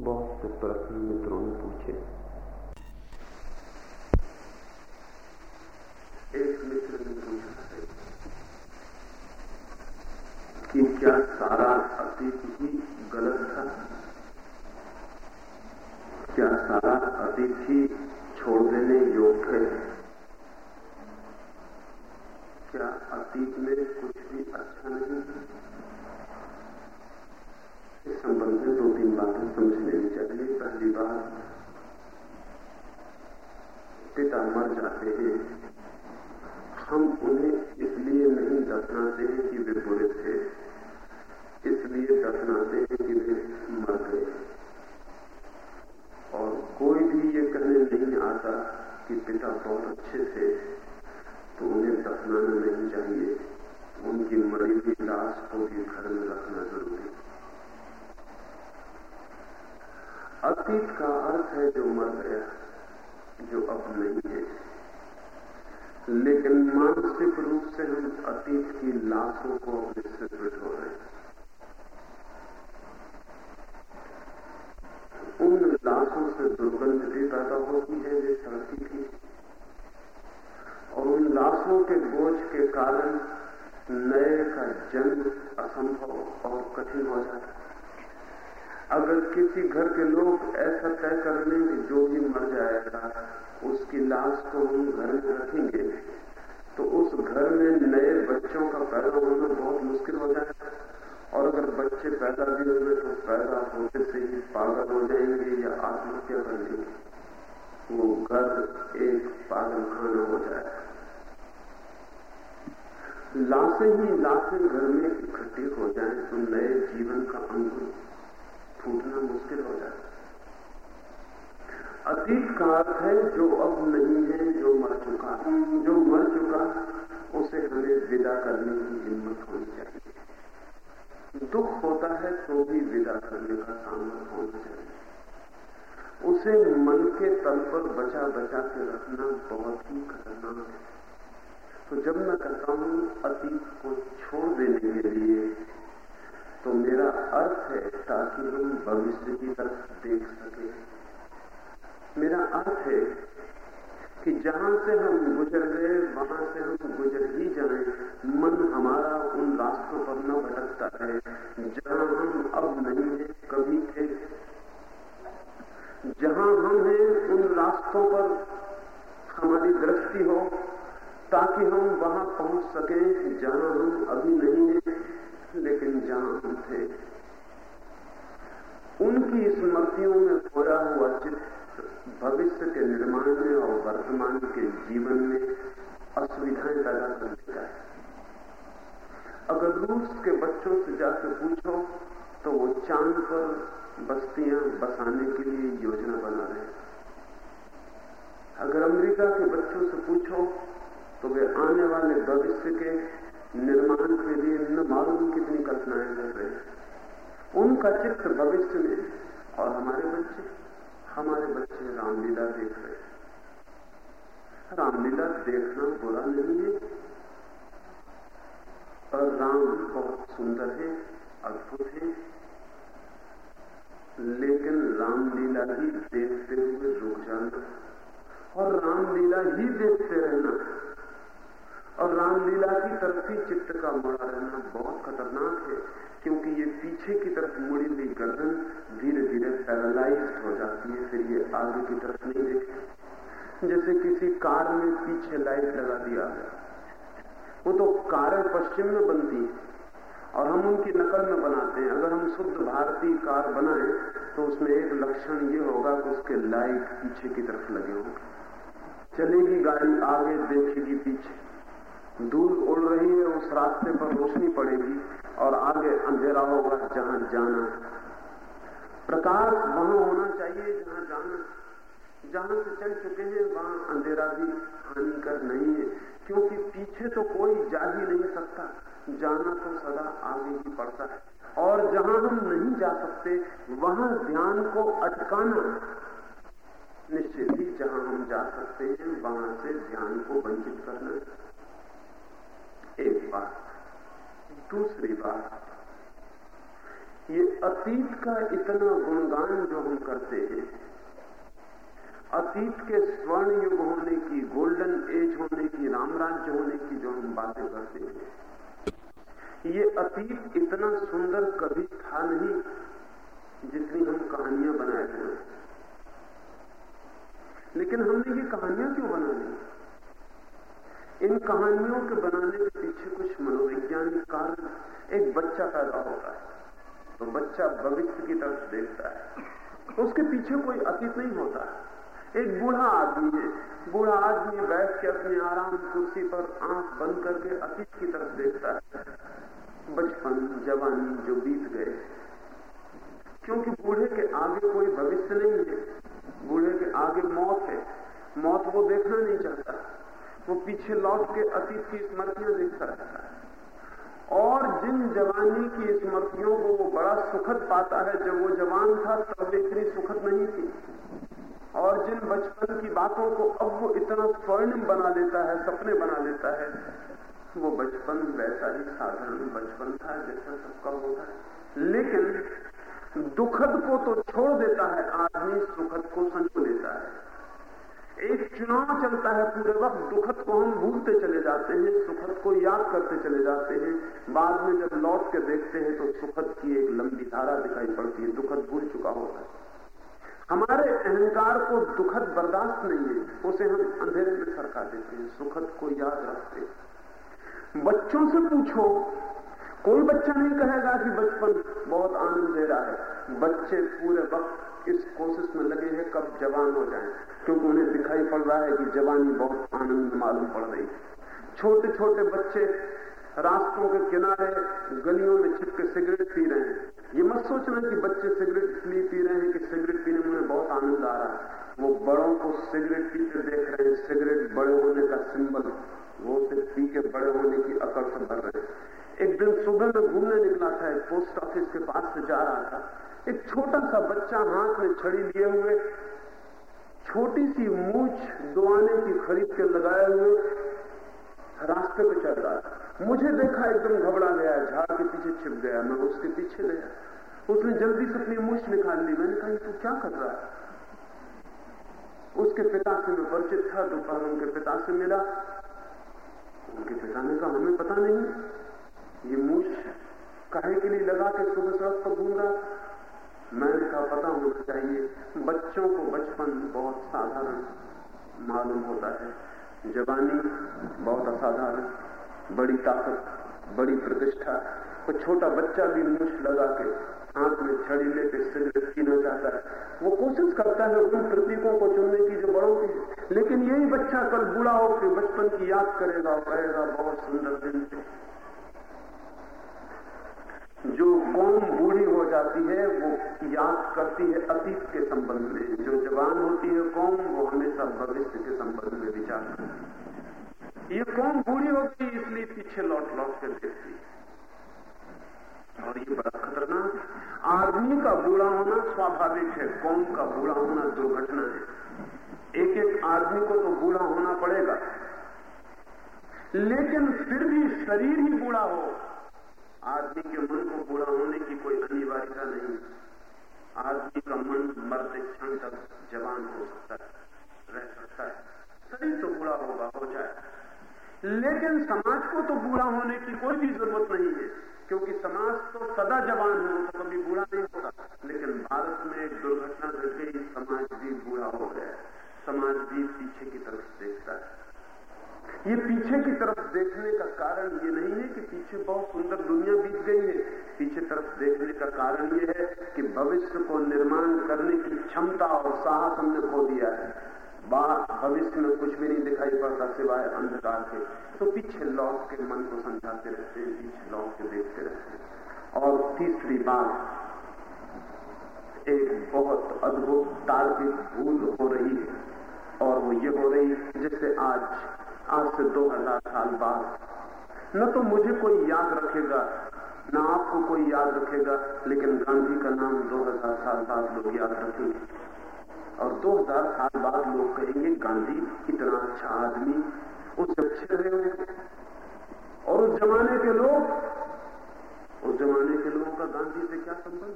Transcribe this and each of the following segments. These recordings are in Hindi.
बहुत से प्रश्न मित्रों ने पूछे का अर्थ है जो अब नहीं है, जो मर चुका जो मर चुका, उसे हमें विदा करने की हिम्मत होनी चाहिए। दुख होता है तो भी विदा करने का सामर्थ्य होना चाहिए। उसे मन के तल पर बचा बचा के रखना बहुत ही खतरनाक है। तो जब मैं कहता हूँ, अतीत को छोड़ देने के लिए तो मेरा अर्थ है ताकि हम भविष्य की तरफ़ देख सके। मेरा अर्थ है कि जहाँ से हम गुजर गए, वहाँ से हम गुजर ही जाए। मन हमारा उन रास्तों पर न भटकता है, जहाँ हम अब नहीं है, कभी थे। जहाँ हम हैं, उन रास्तों पर हमारी दृष्टि हो, ताकि हम वहाँ पहुँच सके, जहाँ हम अभी नहीं है, लेकिन जहाँ हम थे। उनकी स्मृतियों में खोया हुआ चित्र भविष्य के निर्माण में और वर्तमान के जीवन में असुविधाएँ पैदा कर देता है। अगर रूस के बच्चों से जाकर पूछो तो वो चाँद पर बस्तियाँ बसाने के लिए योजना बना रहे अगर अमेरिका के बच्चों से पूछो तो वे आने वाले भविष्य के निर्माण के लिए न मालूम कितनी कल्पनाएँ कर रहे हैं। उनका चित्र भविष्य में और हमारे बच्चे। हमारे बच्चे रामलीला देख रहे हैं। रामलीला देखना बुरा नहीं है। और राम बहुत सुंदर है, अद्भुत है। लेकिन रामलीला ही देखते हुए रुक जाना और रामलीला ही देखते रहना। और रामलीला की तरफ़ ही चित्त का मुड़ा रहना बहुत खतरनाक है। क्योंकि ये पीछे की तरफ़ मुड़ी हुई गर्दन धीरे धीरे पैरालाइज हो जाती है, फिर ये आगे की तरफ़ नहीं देखती। जैसे किसी कार में पीछे लाइट लगा दिया। वो तो कारें पश्चिम में बनती और हम उनकी नकल में बनाते हैं। अगर हम शुद्ध भारतीय कार बनाए तो उसमें एक लक्षण ये होगा कि उसके लाइट पीछे की तरफ़ लगे होंगे चलेगी गाड़ी आगे, देखेगी पीछे। धूल उड़ रही है, उस रास्ते पर रोशनी पड़ेगी। और आगे अंधेरा होगा, जहाँ जाना। प्रकाश वहाँ होना चाहिए, जहाँ जाना। जहाँ से चल चुके हैं, वहाँ अंधेरा भी हानिकर नहीं है। क्योंकि पीछे तो कोई जा ही नहीं सकता। जाना तो सदा आगे ही पड़ता है। और जहाँ हम नहीं जा सकते, वहाँ ध्यान को अटकाना। निश्चित ही जहाँ हम जा सकते हैं, वहाँ से ध्यान को वंचित करना। एक बात। दूसरी बात, ये अतीत का इतना गुणगान जो हम करते हैं, अतीत के स्वर्ण युग होने की गोल्डन एज होने की, रामराज्य होने की जो हम बातें करते हैं, ये अतीत इतना सुंदर कभी था नहीं जितनी हम कहानियाँ बनाए हुए लेकिन हमने ये कहानियाँ क्यों बना ली इन कहानियों के बनाने के पीछे कुछ मनोवैज्ञानिक कारण एक बच्चा पैदा होता है तो बच्चा भविष्य की तरफ़ देखता है। उसके पीछे कोई अतीत नहीं होता। एक बूढ़ा आदमी है, बूढ़ा आदमी बैठ के अपनी आराम कुर्सी पर आँख बंद करके अतीत की तरफ़ देखता है। बचपन, जवानी जो बीत गए। क्योंकि बूढ़े के आगे कोई भविष्य नहीं है। बूढ़े के आगे मौत है। मौत वो देखना नहीं चाहता। वो पीछे लौट के अतीत की स्मृतियाँ देखता रहता है। और जिन जवानी की स्मृतियों को वो बड़ा सुखद पाता है, जब वो जवान था, तब इतनी सुखद नहीं थी। और जिन बचपन की बातों को अब वो इतना स्वर्णिम बना लेता है, सपने बना लेता है, वो बचपन वैसा ही साधारण बचपन था, जैसा सबका होता है लेकिन दुखद को तो छोड़ देता है आदमी सुखद को संजो लेता है। एक चुनाव चलता है पूरे वक्त, दुखद को हम भूलते चले जाते हैं, सुखद को याद करते चले जाते हैं। बाद में जब लौट के देखते हैं तो सुखद की एक लंबी धारा दिखाई पड़ती है, दुखद भूल चुका होता है। हमारे अहंकार को दुखद बर्दाश्त नहीं है, उसे हम अंधेरे में सरका देते हैं, सुखद को याद रखते बच्चों से पूछो कोई बच्चा नहीं कहेगा कि बचपन बहुत आनंद दे रहा है। बच्चे पूरे वक्त इस कोशिश में लगे हैं, कब जवान हो जाएँ। क्योंकि उन्हें दिखाई पड़ रहा है कि जवानी बहुत आनंद मालूम पड़ रही छोटे छोटे बच्चे रास्तों के किनारे गलियों में छिपके सिगरेट पी रहे हैं। ये मत सोचना कि बच्चे सिगरेट इसलिए पी रहे हैं कि सिगरेट पीने में बहुत आनंद आ रहा है। वो बड़ों को सिगरेट पीते देख रहे हैं। सिगरेट बड़े होने का सिंबल वो उसे पी के बड़े होने की अकड़ से भर रहे हैं। एक दिन सुबह में घूमने निकला था, एक पोस्ट ऑफ़िस के पास से जा रहा था। एक छोटा सा बच्चा हाथ में छड़ी लिए हुए, छोटी सी मूछ दुआने की खरीद के लगाए हुए रास्ते पे चल रहा था। मुझे देखा एकदम घबरा गया, झाड़ के पीछे छिप गया, मैं उसके पीछे गया। उसने जल्दी से अपनी मूछ निकाल ली। मैंने कहा तू क्या कर रहा है? उसके पिता से मैं परिचित था दोपहर उनके पिता से मिला। उनके पिता ने कहा, हमें पता नहीं। ये मूछ काहे के लिए लगा के सुबह सड़क पर घूम रहा मैंने कहा, पता होना चाहिए, बच्चों को बचपन बहुत साधारण मालूम होता है। जवानी बहुत असाधारण, बड़ी ताकत, बड़ी प्रतिष्ठा कोई छोटा बच्चा भी मुछ लगा के हाथ में छड़ी लेके सिगरेट पीना चाहता है। वो कोशिश करता है उन प्रतीकों को चुनने की जो बड़ों की लेकिन यही बच्चा कल बूढ़ा होकर बचपन की याद करेगा और कहेगा, बहुत सुंदर दिन थे। जो कौम बूढ़ी हो जाती है, वो याद करती है अतीत के संबंध में। जो जवान होती है कौम, वो हमेशा भविष्य के संबंध में विचार करती है। ये कौम बूढ़ी होती है, इसलिए पीछे लौट लौट कर देखती और ये बड़ा खतरनाक आदमी का बूढ़ा होना स्वाभाविक है, कौम का बूढ़ा होना दुर्घटना है। एक एक आदमी को तो बूढ़ा होना पड़ेगा। लेकिन फिर भी शरीर ही बूढ़ा हो आदमी के मन को बूढ़ा होने की कोई अनिवार्यता नहीं। आदमी का मन मरते क्षण तक जवान हो सकता है, रह सकता है। शरीर तो बूढ़ा होगा, हो जाए। लेकिन समाज को तो बूढ़ा होने की कोई भी ज़रूरत नहीं है, क्योंकि समाज तो सदा जवान है तो कभी बूढ़ा नहीं होता। लेकिन भारत में एक दुर्घटना घट गई, समाज भी बूढ़ा हो गया। समाज भी पीछे की तरफ़ देखता है। ये पीछे की तरफ़ देखने का कारण ये नहीं है कि पीछे बहुत सुंदर दुनिया बीत गई है। पीछे तरफ़ देखने का कारण ये है कि भविष्य को निर्माण करने की क्षमता और साहस हमने खो दिया है। बाहर भविष्य में कुछ भी नहीं दिखाई पड़ता सिवाय अंधकार के। तो पीछे लौट के मन को समझाते रहते हैं, पीछे लौट के देखते रहते हैं। और तीसरी बात, एक बहुत अद्भुत तार्किक भूल हो रही है। और वो ये हो रही जिससे आज आज से दो हज़ार साल बाद। न तो मुझे कोई याद रखेगा, न आपको कोई याद रखेगा, लेकिन गांधी का नाम दो हज़ार साल बाद लोग याद रखेंगे। और दो हज़ार साल बाद लोग कहेंगे, गांधी, इतना अच्छा आदमी उससे अच्छे रहे और उस जमाने के लोग, उस जमाने के लोगों का गांधी से क्या संबंध?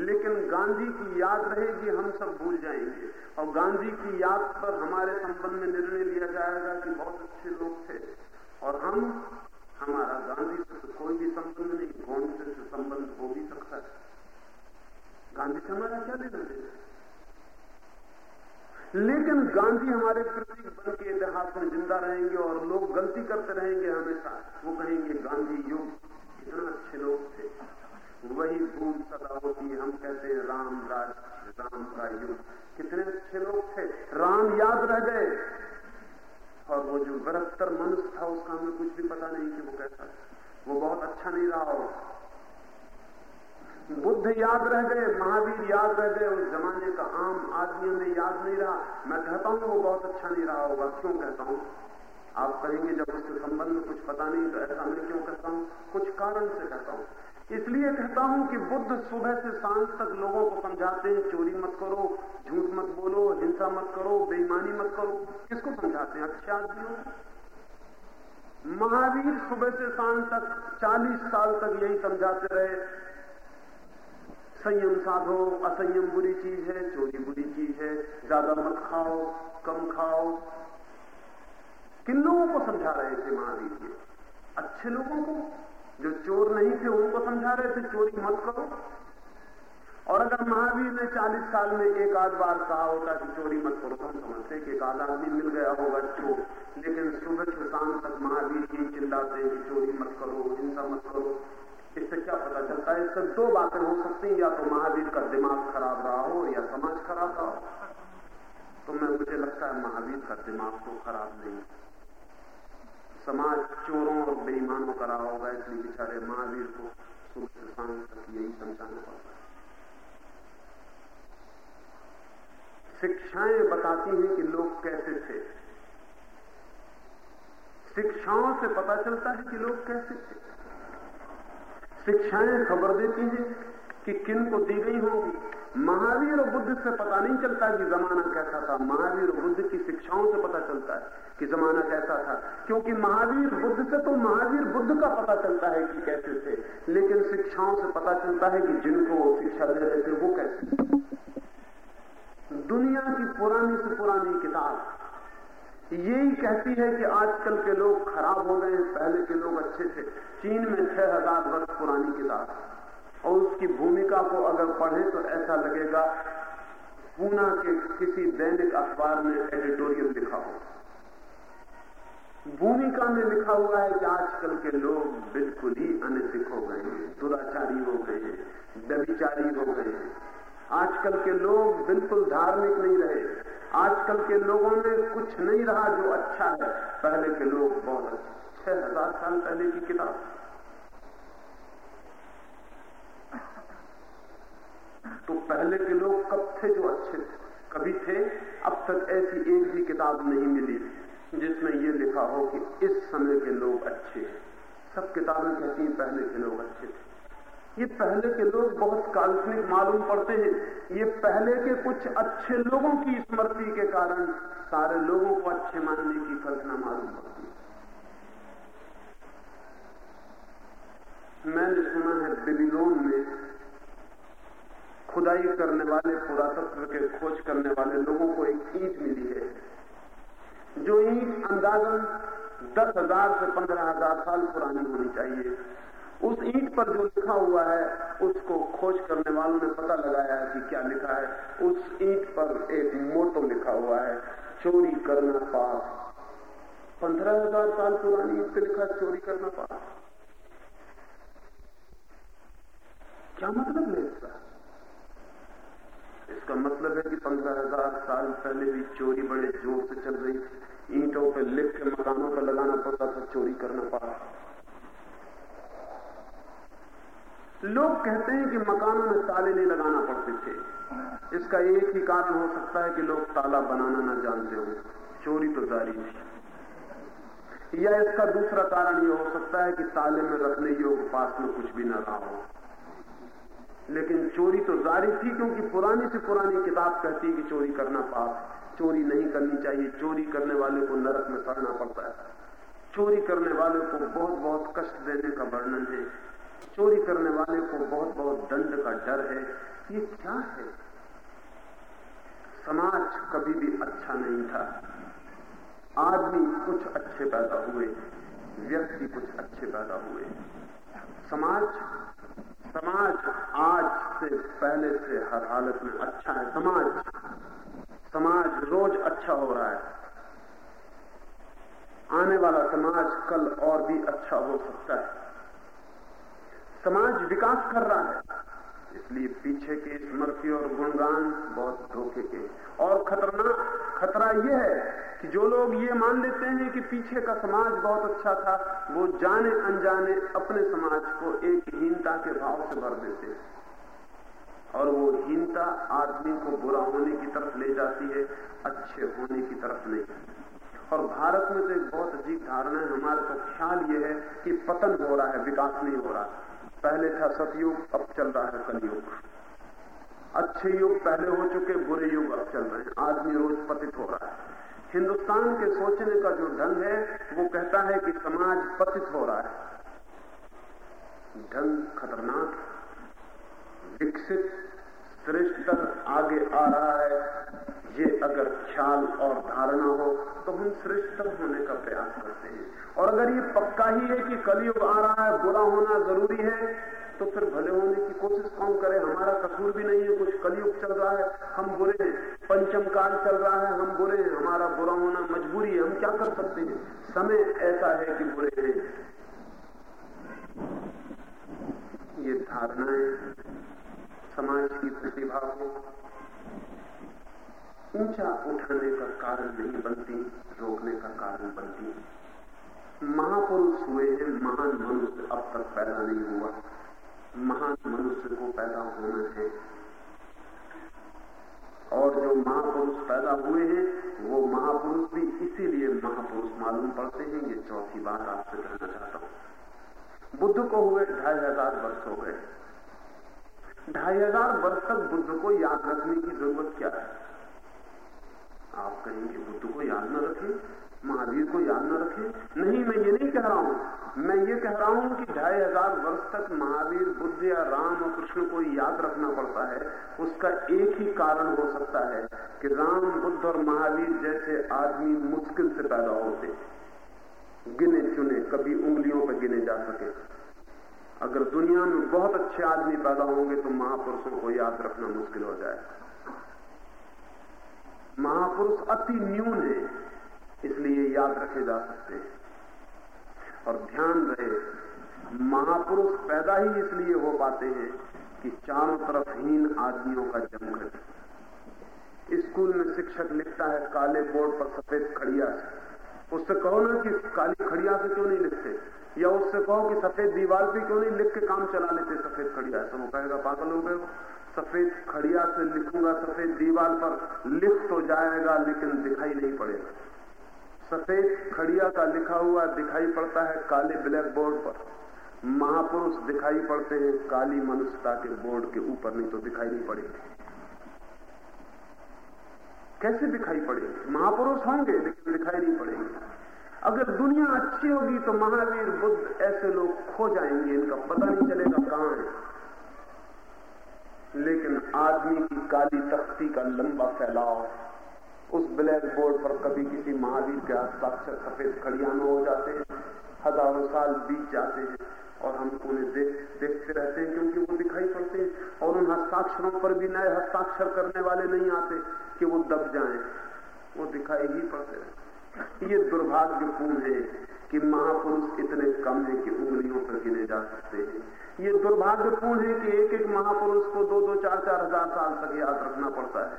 लेकिन गांधी की याद रहेगी, हम सब भूल जाएँगे। और गांधी की याद पर हमारे संबंध में निर्णय लिया जाएगा कि बहुत अच्छे लोग थे। और हम, हमारा गांधी से तो कोई भी संबंध नहीं, कौन से संबंध हो भी सकता है। गांधी से हमारा क्या लेना लेकिन गांधी हमारे प्रतीक बन के इतिहास में ज़िंदा रहेंगे और लोग गलती करते रहेंगे हमेशा। वो कहेंगे, गांधी, योग, इतना अच्छे लोग थे। वही भूल सदा होती है, हम कहते हैं राम राज, राम का युग। कितने अच्छे लोग थे। राम याद रह गए। और वो जो बरहत्तर मनुष्य था उसका हमें कुछ भी पता नहीं कि वो कैसा वो बहुत अच्छा नहीं रहा हो। बुद्ध याद रह गए, महावीर याद रह गए, उस जमाने का आम आदमियों में याद नहीं रहा। मैं कहता हूँ, वो बहुत अच्छा नहीं रहा होगा। क्यों कहता हूँ? आप कहेंगे जब उसके संबंध में कुछ पता नहीं तो ऐसा मैं क्यों कहता हूँ? कुछ कारण से कहता हूँ। इसलिए कहता हूँ कि बुद्ध सुबह से साँझ तक लोगों को समझाते हैं, चोरी मत करो, झूठ मत बोलो, हिंसा मत करो, बेईमानी मत करो। किसको समझाते हैं? अच्छे आदमियों महावीर सुबह से शाम तक 40 साल तक यही समझाते रहे। संयम साधो, असंयम बुरी चीज़ है, चोरी बुरी चीज़ है, ज़्यादा मत खाओ, कम खाओ। किन लोगों को समझा रहे थे महावीर जी? अच्छे लोगों को? जो चोर नहीं थे उनको समझा रहे थे, चोरी मत करो। और अगर महावीर ने 40 साल में एक आध बार कहा होता कि चोरी मत करो तो हम समझते कि एक आध आदमी मिल गया होगा चोर। लेकिन सुबह से शाम तक महावीर जी चिल्लाते हैं कि चोरी मत करो, हिंसा मत करो। इससे क्या पता चलता है, इससे दो बातें हो सकती हैं, या तो महावीर का दिमाग खराब रहा हो, या समाज खराब रहा हो। तो मैं, मुझे लगता है महावीर का दिमाग तो खराब नहीं समाज चोरों और बेईमानों का रहा होगा, इसलिए बेचारे महावीर को सुबह से यही समझाना पड़ता है। शिक्षाएँ बताती हैं कि लोग कैसे थे। शिक्षाओं से पता चलता है कि लोग कैसे थे। शिक्षाएँ खबर देती हैं कि किन को दी गई होंगी। महावीर और बुद्ध से पता नहीं चलता कि जमाना कैसा था। महावीर और बुद्ध की शिक्षाओं से पता चलता है कि जमाना कैसा था। क्योंकि महावीर बुद्ध से तो महावीर बुद्ध का पता चलता है कि कैसे थे। लेकिन शिक्षाओं से पता चलता है कि जिनको वो शिक्षा दे रहे थे, वो कैसे दुनिया की पुरानी से पुरानी किताब। यही कहती है कि आजकल के लोग खराब हो गए हैं, पहले के लोग अच्छे थे। चीन में छह हज़ार वर्ष पुरानी किताब। और उसकी भूमिका को अगर पढ़े तो ऐसा लगेगा, पूना के किसी दैनिक अखबार में एडिटोरियल लिखा हो। भूमिका में लिखा हुआ है कि आजकल के लोग बिल्कुल ही अनैतिक हो गए हैं, दुराचारी हो गए हैं, व्यभिचारी हो गए हैं। आजकल के लोग बिल्कुल धार्मिक नहीं रहे। आजकल के लोगों में कुछ नहीं रहा जो अच्छा है। पहले के लोग बहुत छह हज़ार साल पहले की किताब। तो पहले के लोग कब थे जो अच्छे थे। कभी थे, अब तक ऐसी एक भी किताब नहीं मिली जिसमें ये लिखा हो कि इस समय के लोग अच्छे हैं। सब किताबें कहती हैं, पहले के लोग अच्छे थे। ये पहले के लोग बहुत काल्पनिक मालूम पड़ते हैं। ये पहले के कुछ अच्छे लोगों की स्मृति के कारण सारे लोगों को अच्छे मानने की कल्पना मालूम पड़ती है। मैंने सुना है बिबिलोन में खुदाई करने वाले, पुरातत्व के खोज करने वाले लोगों को एक ईंट मिली है। जो ईंट अंदाजन दस हज़ार से पंद्रह हज़ार साल पुरानी होनी चाहिए। उस ईंट पर जो लिखा हुआ है, उसको खोज करने वालों ने पता लगाया है कि क्या लिखा है। उस ईंट पर एक मोटो लिखा हुआ है, चोरी करना पाप। पंद्रह हज़ार साल पुरानी ईट पे लिखा चोरी करना पाप। क्या मतलब है इसका? इसका मतलब है कि पंद्रह हज़ार साल पहले भी चोरी बड़े ज़ोर से चल रही थी। ईंटों पे लिख के मकानों पर लगाना पड़ता था, चोरी करना पड़ा। लोग कहते हैं कि मकानों में ताले नहीं लगाना पड़ते थे। इसका एक ही कारण हो सकता है कि लोग ताला बनाना ना जानते हो। चोरी तो जारी थी या इसका दूसरा कारण यह हो सकता है कि ताले में रखने योग पास में कुछ भी ना रहा हो। लेकिन चोरी तो जारी थी क्योंकि पुरानी से पुरानी किताब कहती है कि चोरी करना पाप चोरी नहीं करनी चाहिए। चोरी करने वाले को नरक में सड़ना पड़ता है। चोरी करने वाले को बहुत बहुत कष्ट देने का वर्णन है। चोरी करने वाले को बहुत बहुत दंड का डर है। ये क्या है? समाज कभी भी अच्छा नहीं था। आदमी कुछ अच्छे पैदा हुए, व्यक्ति कुछ अच्छे पैदा हुए। समाज समाज आज से पहले से हर हालत में अच्छा है। समाज समाज रोज अच्छा हो रहा है। आने वाला समाज कल और भी अच्छा हो सकता है। समाज विकास कर रहा है। इसलिए पीछे के स्मृति और गुणगान बहुत धोखे के। और खतरनाक, खतरा यह है कि जो लोग ये मान लेते हैं कि पीछे का समाज बहुत अच्छा था, वो जाने अनजाने अपने समाज को एक हीनता के भाव से भर देते हैं। और वो हीनता आदमी को बुरा होने की तरफ़ ले जाती है, अच्छे होने की तरफ़ नहीं। और भारत में तो एक बहुत अजीब धारणा है, हमारे तो ख्याल ये है कि पतन हो रहा है, विकास नहीं हो रहा। पहले था सतयुग, अब चल रहा है कलयुग। अच्छे युग पहले हो चुके, बुरे युग अब चल रहे हैं। आदमी रोज पतित हो रहा है। हिंदुस्तान के सोचने का जो ढंग है, वो कहता है कि समाज पतित हो रहा है। ढंग खतरनाक, विकसित श्रेष्ठ आगे आ रहा है। ये अगर ख्याल और धारणा हो तो हम श्रेष्ठ होने का प्रयास करते हैं। और अगर ये पक्का ही है कि कलयुग आ रहा है, बुरा होना ज़रूरी है तो फिर भले होने की कोशिश कौन करे? हमारा कसूर भी नहीं है, कुछ कलयुग चल रहा है, हम बुरे हैं, पंचम काल चल रहा है, हम बुरे हैं, हमारा बुरा होना मजबूरी है, हम क्या कर सकते हैं? समय ऐसा है कि बुरे हैं। ये धारणाएँ समाज की प्रतिभा को ऊँचा उठाने का कारण नहीं बनती, रोकने का कारण बनती। महापुरुष हुए हैं, महान मनुष्य अब तक पैदा नहीं हुआ। महान मनुष्य को पैदा होना है। और जो महापुरुष पैदा हुए हैं, वो महापुरुष भी इसीलिए महापुरुष मालूम पड़ते हैं, ये चौथी बात आपसे कहना चाहता हूँ। बुद्ध को हुए ढाई हज़ार वर्ष हो गए। ढाई हज़ार वर्ष तक बुद्ध को याद रखने की ज़रूरत क्या है? आप कहेंगे, बुद्ध को याद न रखें। महावीर को याद न रखें। नहीं, मैं ये नहीं कह रहा हूँ। मैं ये कह रहा हूँ कि ढाई हज़ार वर्ष तक महावीर, बुद्ध या राम और कृष्ण को याद रखना पड़ता है। उसका एक ही कारण हो सकता है कि राम, बुद्ध और महावीर जैसे आदमी मुश्किल से पैदा होते, गिने चुने, कभी उंगलियों पर गिने जा सके। अगर दुनिया में बहुत अच्छे आदमी पैदा होंगे तो महापुरुषों को याद रखना मुश्किल हो जाएगा महापुरुष अति न्यून है। इसलिए याद रखे जा सकते हैं। और ध्यान रहे, महापुरुष पैदा ही इसलिए हो पाते हैं कि चारों तरफ़ हीन आदमियों का जम घटे स्कूल में शिक्षक लिखता है, काले बोर्ड पर सफ़ेद खड़िया से उससे कहो ना कि काली खड़िया से क्यों नहीं लिखते? या उससे कहो कि सफ़ेद दीवार पे क्यों नहीं लिख के काम चला लेते सफ़ेद खड़िया से वो कहेगा, पागल हो। गए सफ़ेद खड़िया से लिखूँगा, सफ़ेद दीवार पर लिख तो जाएगा, लेकिन दिखाई नहीं पड़ेगा। सफ़ेद खड़िया का लिखा हुआ दिखाई पड़ता है काले ब्लैक बोर्ड पर। महापुरुष दिखाई पड़ते हैं काली मनुष्यता के बोर्ड के ऊपर, नहीं तो दिखाई नहीं पड़ेगी। कैसे दिखाई पड़ेगी महापुरुष होंगे, लेकिन दिखाई नहीं पड़ेगी। अगर दुनिया अच्छी होगी तो महावीर, बुद्ध ऐसे लोग खो जाएँगे, इनका पता नहीं चलेगा कहाँ है। लेकिन आदमी की काली तख्ती का लंबा फैलाव उस ब्लैक बोर्ड पर कभी किसी महावीर के हस्ताक्षर सफ़ेद खड़ियान हो जाते हैं, हज़ारों साल बीत जाते हैं और हम उन्हें देख, देखते रहते हैं क्योंकि वो दिखाई पड़ते हैं और उन हस्ताक्षरों पर भी नए हस्ताक्षर करने वाले नहीं आते कि वो दब जाएँ, वो दिखाई ही पड़ते ये दुर्भाग्यपूर्ण है कि महापुरुष इतने कम है कि उंगलियों पर गिने जा सकते हैं। ये दुर्भाग्यपूर्ण है कि एक एक महापुरुष को दो दो चार चार हज़ार साल तक याद रखना पड़ता है।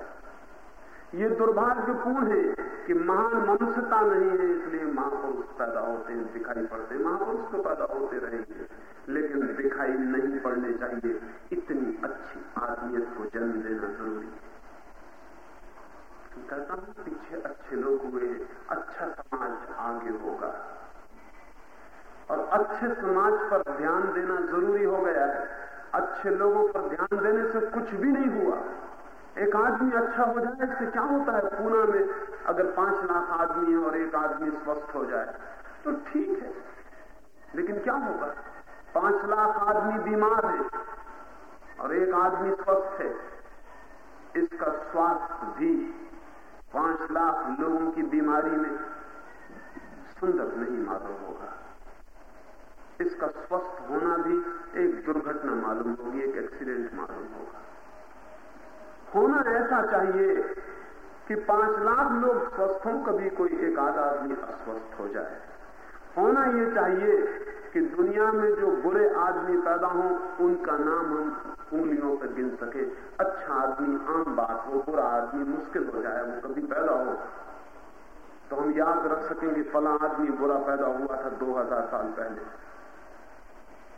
ये दुर्भाग्यपूर्ण है कि महान मनुष्यता नहीं है, इसलिए महापुरुष पैदा होते हैं, दिखाई पड़ते हैं। महापुरुष तो पैदा होते रहेंगे, लेकिन दिखाई नहीं पड़ने चाहिए। इतनी अच्छी आदमियत को जन्म देना ज़रूरी कहता हूँ, पीछे अच्छे लोग हुए अच्छा समाज आगे होगा। और अच्छे समाज पर ध्यान देना ज़रूरी हो गया है। अच्छे लोगों पर ध्यान देने से कुछ भी नहीं हुआ। एक आदमी अच्छा हो जाए, इससे क्या होता है? पूना में अगर पाँच लाख आदमी और एक आदमी स्वस्थ हो जाए तो ठीक है। लेकिन क्या होगा? पाँच लाख आदमी बीमार है और एक आदमी स्वस्थ है, इसका स्वास्थ्य भी पाँच लाख लोगों की बीमारी में सुंदर नहीं मालूम होगा। इसका स्वस्थ होना भी एक दुर्घटना मालूम होगी, एक एक्सीडेंट मालूम होगा। होना ऐसा चाहिए कि पाँच लाख लोग स्वस्थ हों, कभी कोई एक आधा आदमी अस्वस्थ हो जाए। होना यह चाहिए कि दुनिया में जो बुरे आदमी पैदा हों, उनका नाम हम उंगलियों पर गिन सके। अच्छा आदमी, आम बात हो, बुरा आदमी, मुश्किल हो जाए, वो कभी पैदा हो। तो हम याद रख सकेंगे, फला आदमी बुरा पैदा हुआ था 2000 साल पहले।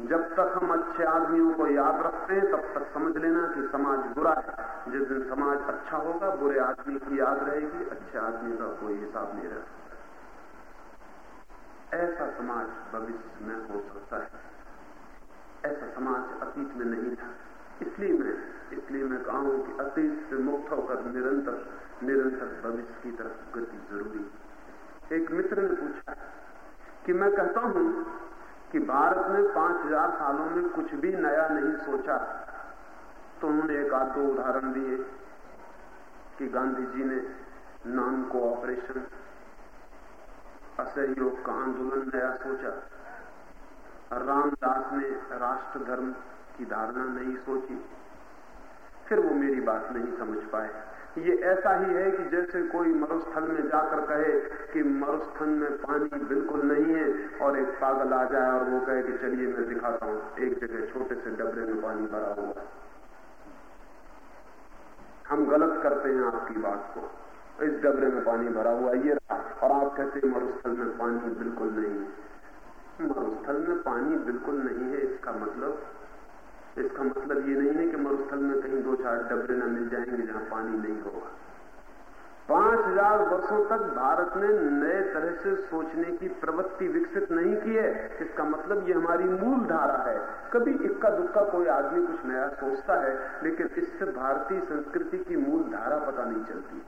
जब तक हम अच्छे आदमियों को याद रखते हैं, तब तक समझ लेना कि समाज बुरा है। जिस दिन समाज अच्छा होगा, बुरे आदमी की याद रहेगी, अच्छे आदमी का कोई हिसाब नहीं रह ऐसा समाज भविष्य में हो सकता है। ऐसा समाज अतीत में नहीं था। इसलिए मैं इसलिए मैं कहूँ कि अतीत से मुक्त होकर निरंतर निरंतर भविष्य की तरफ़ गति ज़रूरी एक मित्र ने पूछा कि मैं कहता हूँ कि भारत ने पाँच हज़ार सालों में कुछ भी नया नहीं सोचा। तो उन्होंने एक आध दो उदाहरण दिए कि गांधी जी ने नॉन कोऑपरेशन असहयोग का आंदोलन नया सोचा। रामदास ने राष्ट्र धर्म की धारणा नहीं सोची। फिर वो मेरी बात नहीं समझ पाए। ये ऐसा ही है कि जैसे कोई मरुस्थल में जाकर कहे कि मरुस्थल में पानी बिल्कुल नहीं है और एक पागल आ जाए और वो कहे कि चलिए मैं दिखाता हूँ, एक जगह छोटे से डबरे में पानी भरा हुआ हम गलत करते हैं आपकी बात को। इस डबरे में पानी भरा हुआ ये रहा। और आप कहते हैं मरुस्थल में पानी बिल्कुल नहीं है। मरुस्थल में पानी बिल्कुल नहीं है, इसका मतलब इसका मतलब ये नहीं है कि मरुस्थल में कहीं दो चार डबरे न मिल जाएँगे, जहाँ पानी नहीं होगा। पाँच हज़ार वर्षों तक भारत ने नए तरह से सोचने की प्रवृत्ति विकसित नहीं की है। इसका मतलब ये हमारी मूल धारा है। कभी इक्का दुक्का कोई आदमी कुछ नया सोचता है, लेकिन इससे भारतीय संस्कृति की मूल धारा पता नहीं चलती।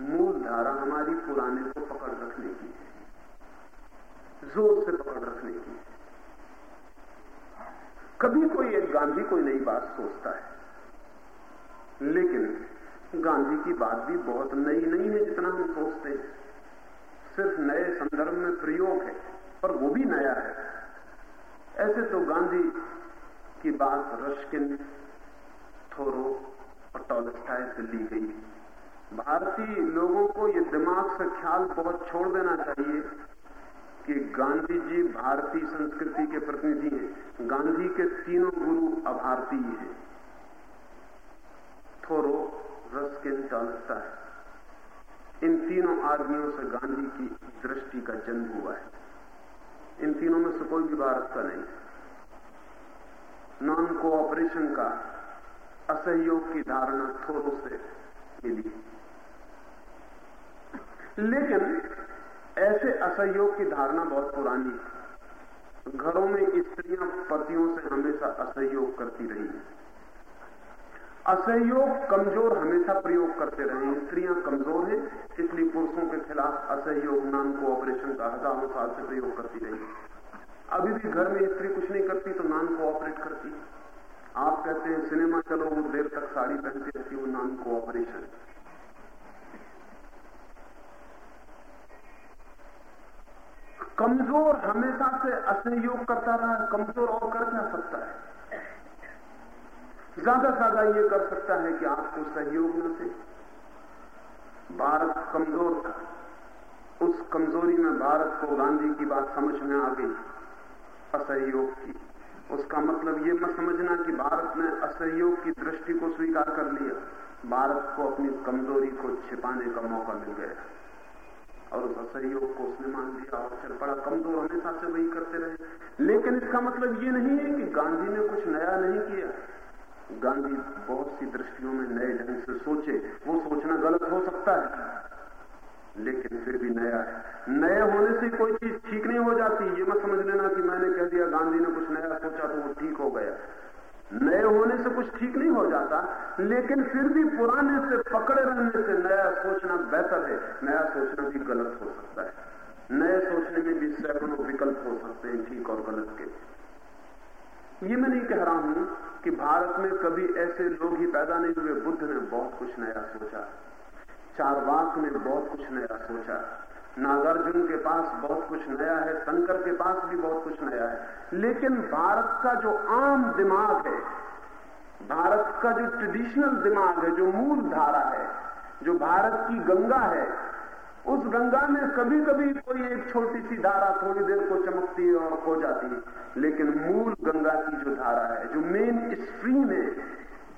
मूल धारा हमारी पुराने को पकड़ रखने की है। ज़ोर से पकड़ रखने की है। कभी कोई एक गांधी कोई नई बात सोचता है। लेकिन गांधी की बात भी बहुत नई नहीं है जितना हम सोचते हैं। सिर्फ़ नए संदर्भ में प्रयोग है, पर वो भी नया है। ऐसे तो गांधी की बात रश्किन, थोरो और टॉलस्टाय से ली गई। भारतीय लोगों को ये दिमाग से ख्याल बहुत छोड़ देना चाहिए कि गांधी जी भारतीय संस्कृति के प्रतिनिधि हैं। गांधी के तीनों गुरु अभारतीय हैं। थोरो रस्किन चालस्ता है। इन तीनों आदमियों से गांधी की दृष्टि का जन्म हुआ है। इन तीनों में से कोई भी भारत का नहीं नॉन कोऑपरेशन का असहयोग की धारणा थोरो से मिली। लेकिन ऐसे असहयोग की धारणा बहुत पुरानी है। घरों में स्त्रियाँ पतियों से हमेशा असहयोग करती रही असहयोग कमज़ोर हमेशा प्रयोग करते रहे स्त्रियाँ कमज़ोर हैं, इसलिए पुरुषों के खिलाफ असहयोग नाम को ऑपरेशन का हज़ारों साल से प्रयोग करती रही अभी भी घर में स्त्री कुछ नहीं करती तो नॉन कोऑपरेट करती आप कहते हैं, सिनेमा चलो, वो देर तक साड़ी पहनती रहती वो नॉन कोऑपरेशन कमज़ोर हमेशा से असहयोग करता रहा, कमज़ोर और कर क्या सकता है? ज़्यादा ज़्यादा ये कर सकता है कि आपको सहयोग न से भारत कमज़ोर था। उस कमज़ोरी में भारत को गांधी की बात समझ में आ गई, असहयोग की। उसका मतलब ये मत समझना कि भारत ने असहयोग की दृष्टि को स्वीकार कर लिया। भारत को अपनी कमज़ोरी को छिपाने का मौका मिल गया। और उस असहयोग को उसने मान लिया और फिर बड़ा कमज़ोर हमेशा से वही करते रहे। लेकिन इसका मतलब ये नहीं है कि गांधी ने कुछ नया नहीं किया। गांधी बहुत सी दृष्टियों में नए ढंग से सोचे, वो सोचना गलत हो सकता है। लेकिन फिर भी नया है। नए होने से कोई चीज़ ठीक नहीं हो जाती। ये मत समझ लेना कि मैंने कह दिया गांधी ने कुछ नया सोचा तो वो ठीक हो गया। नए होने से कुछ ठीक नहीं हो जाता, लेकिन फिर भी पुराने से पकड़े रहने से नया सोचना बेहतर है। नया सोचना भी गलत हो सकता है। नए सोचने में भी सैकड़ों विकल्प हो सकते हैं, ठीक और गलत के। ये मैं नहीं कह रहा हूँ कि भारत में कभी ऐसे लोग ही पैदा नहीं हुए। बुद्ध ने बहुत कुछ नया सोचा। चारवाक ने बहुत कुछ नया सोचा। नागार्जुन के पास बहुत कुछ नया है, शंकर के पास भी बहुत कुछ नया है। लेकिन भारत का जो आम दिमाग है, भारत का जो ट्रेडिशनल दिमाग है, जो मूल धारा है, जो भारत की गंगा है, उस गंगा में कभी कभी कोई एक छोटी सी धारा थोड़ी देर को चमकती है और खो जाती है। लेकिन मूल गंगा की जो धारा है, जो मेन स्ट्रीम है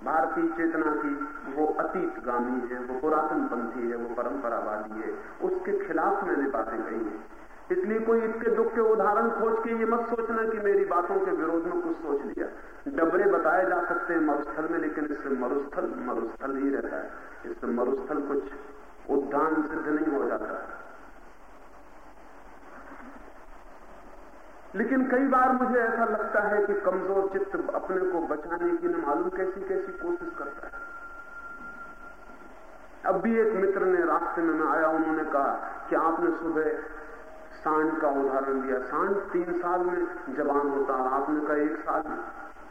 भारतीय चेतना की वो अतीतगामी है, वो पुरातन पंथी है, वो परंपरावादी है, उसके खिलाफ मैंने बातें कही है। इसलिए कोई इतने दुख के उदाहरण खोज के ये मत सोचना कि मेरी बातों के विरोध में कुछ सोच लिया। डबरे बताए जा सकते हैं मरुस्थल में, लेकिन इससे मरुस्थल मरुस्थल ही रहता है। इससे मरुस्थल कुछ उद्यान सिद्ध नहीं हो जाता। लेकिन कई बार मुझे ऐसा लगता है कि कमज़ोर चित्त अपने को बचाने की न मालूम कैसी कैसी कोशिश करता है। अब भी एक मित्र ने रास्ते में मैं आया, उन्होंने कहा कि आपने सुबह सांड का उदाहरण दिया। सांड तीन साल में जवान होता है, आपने कहा एक साल में।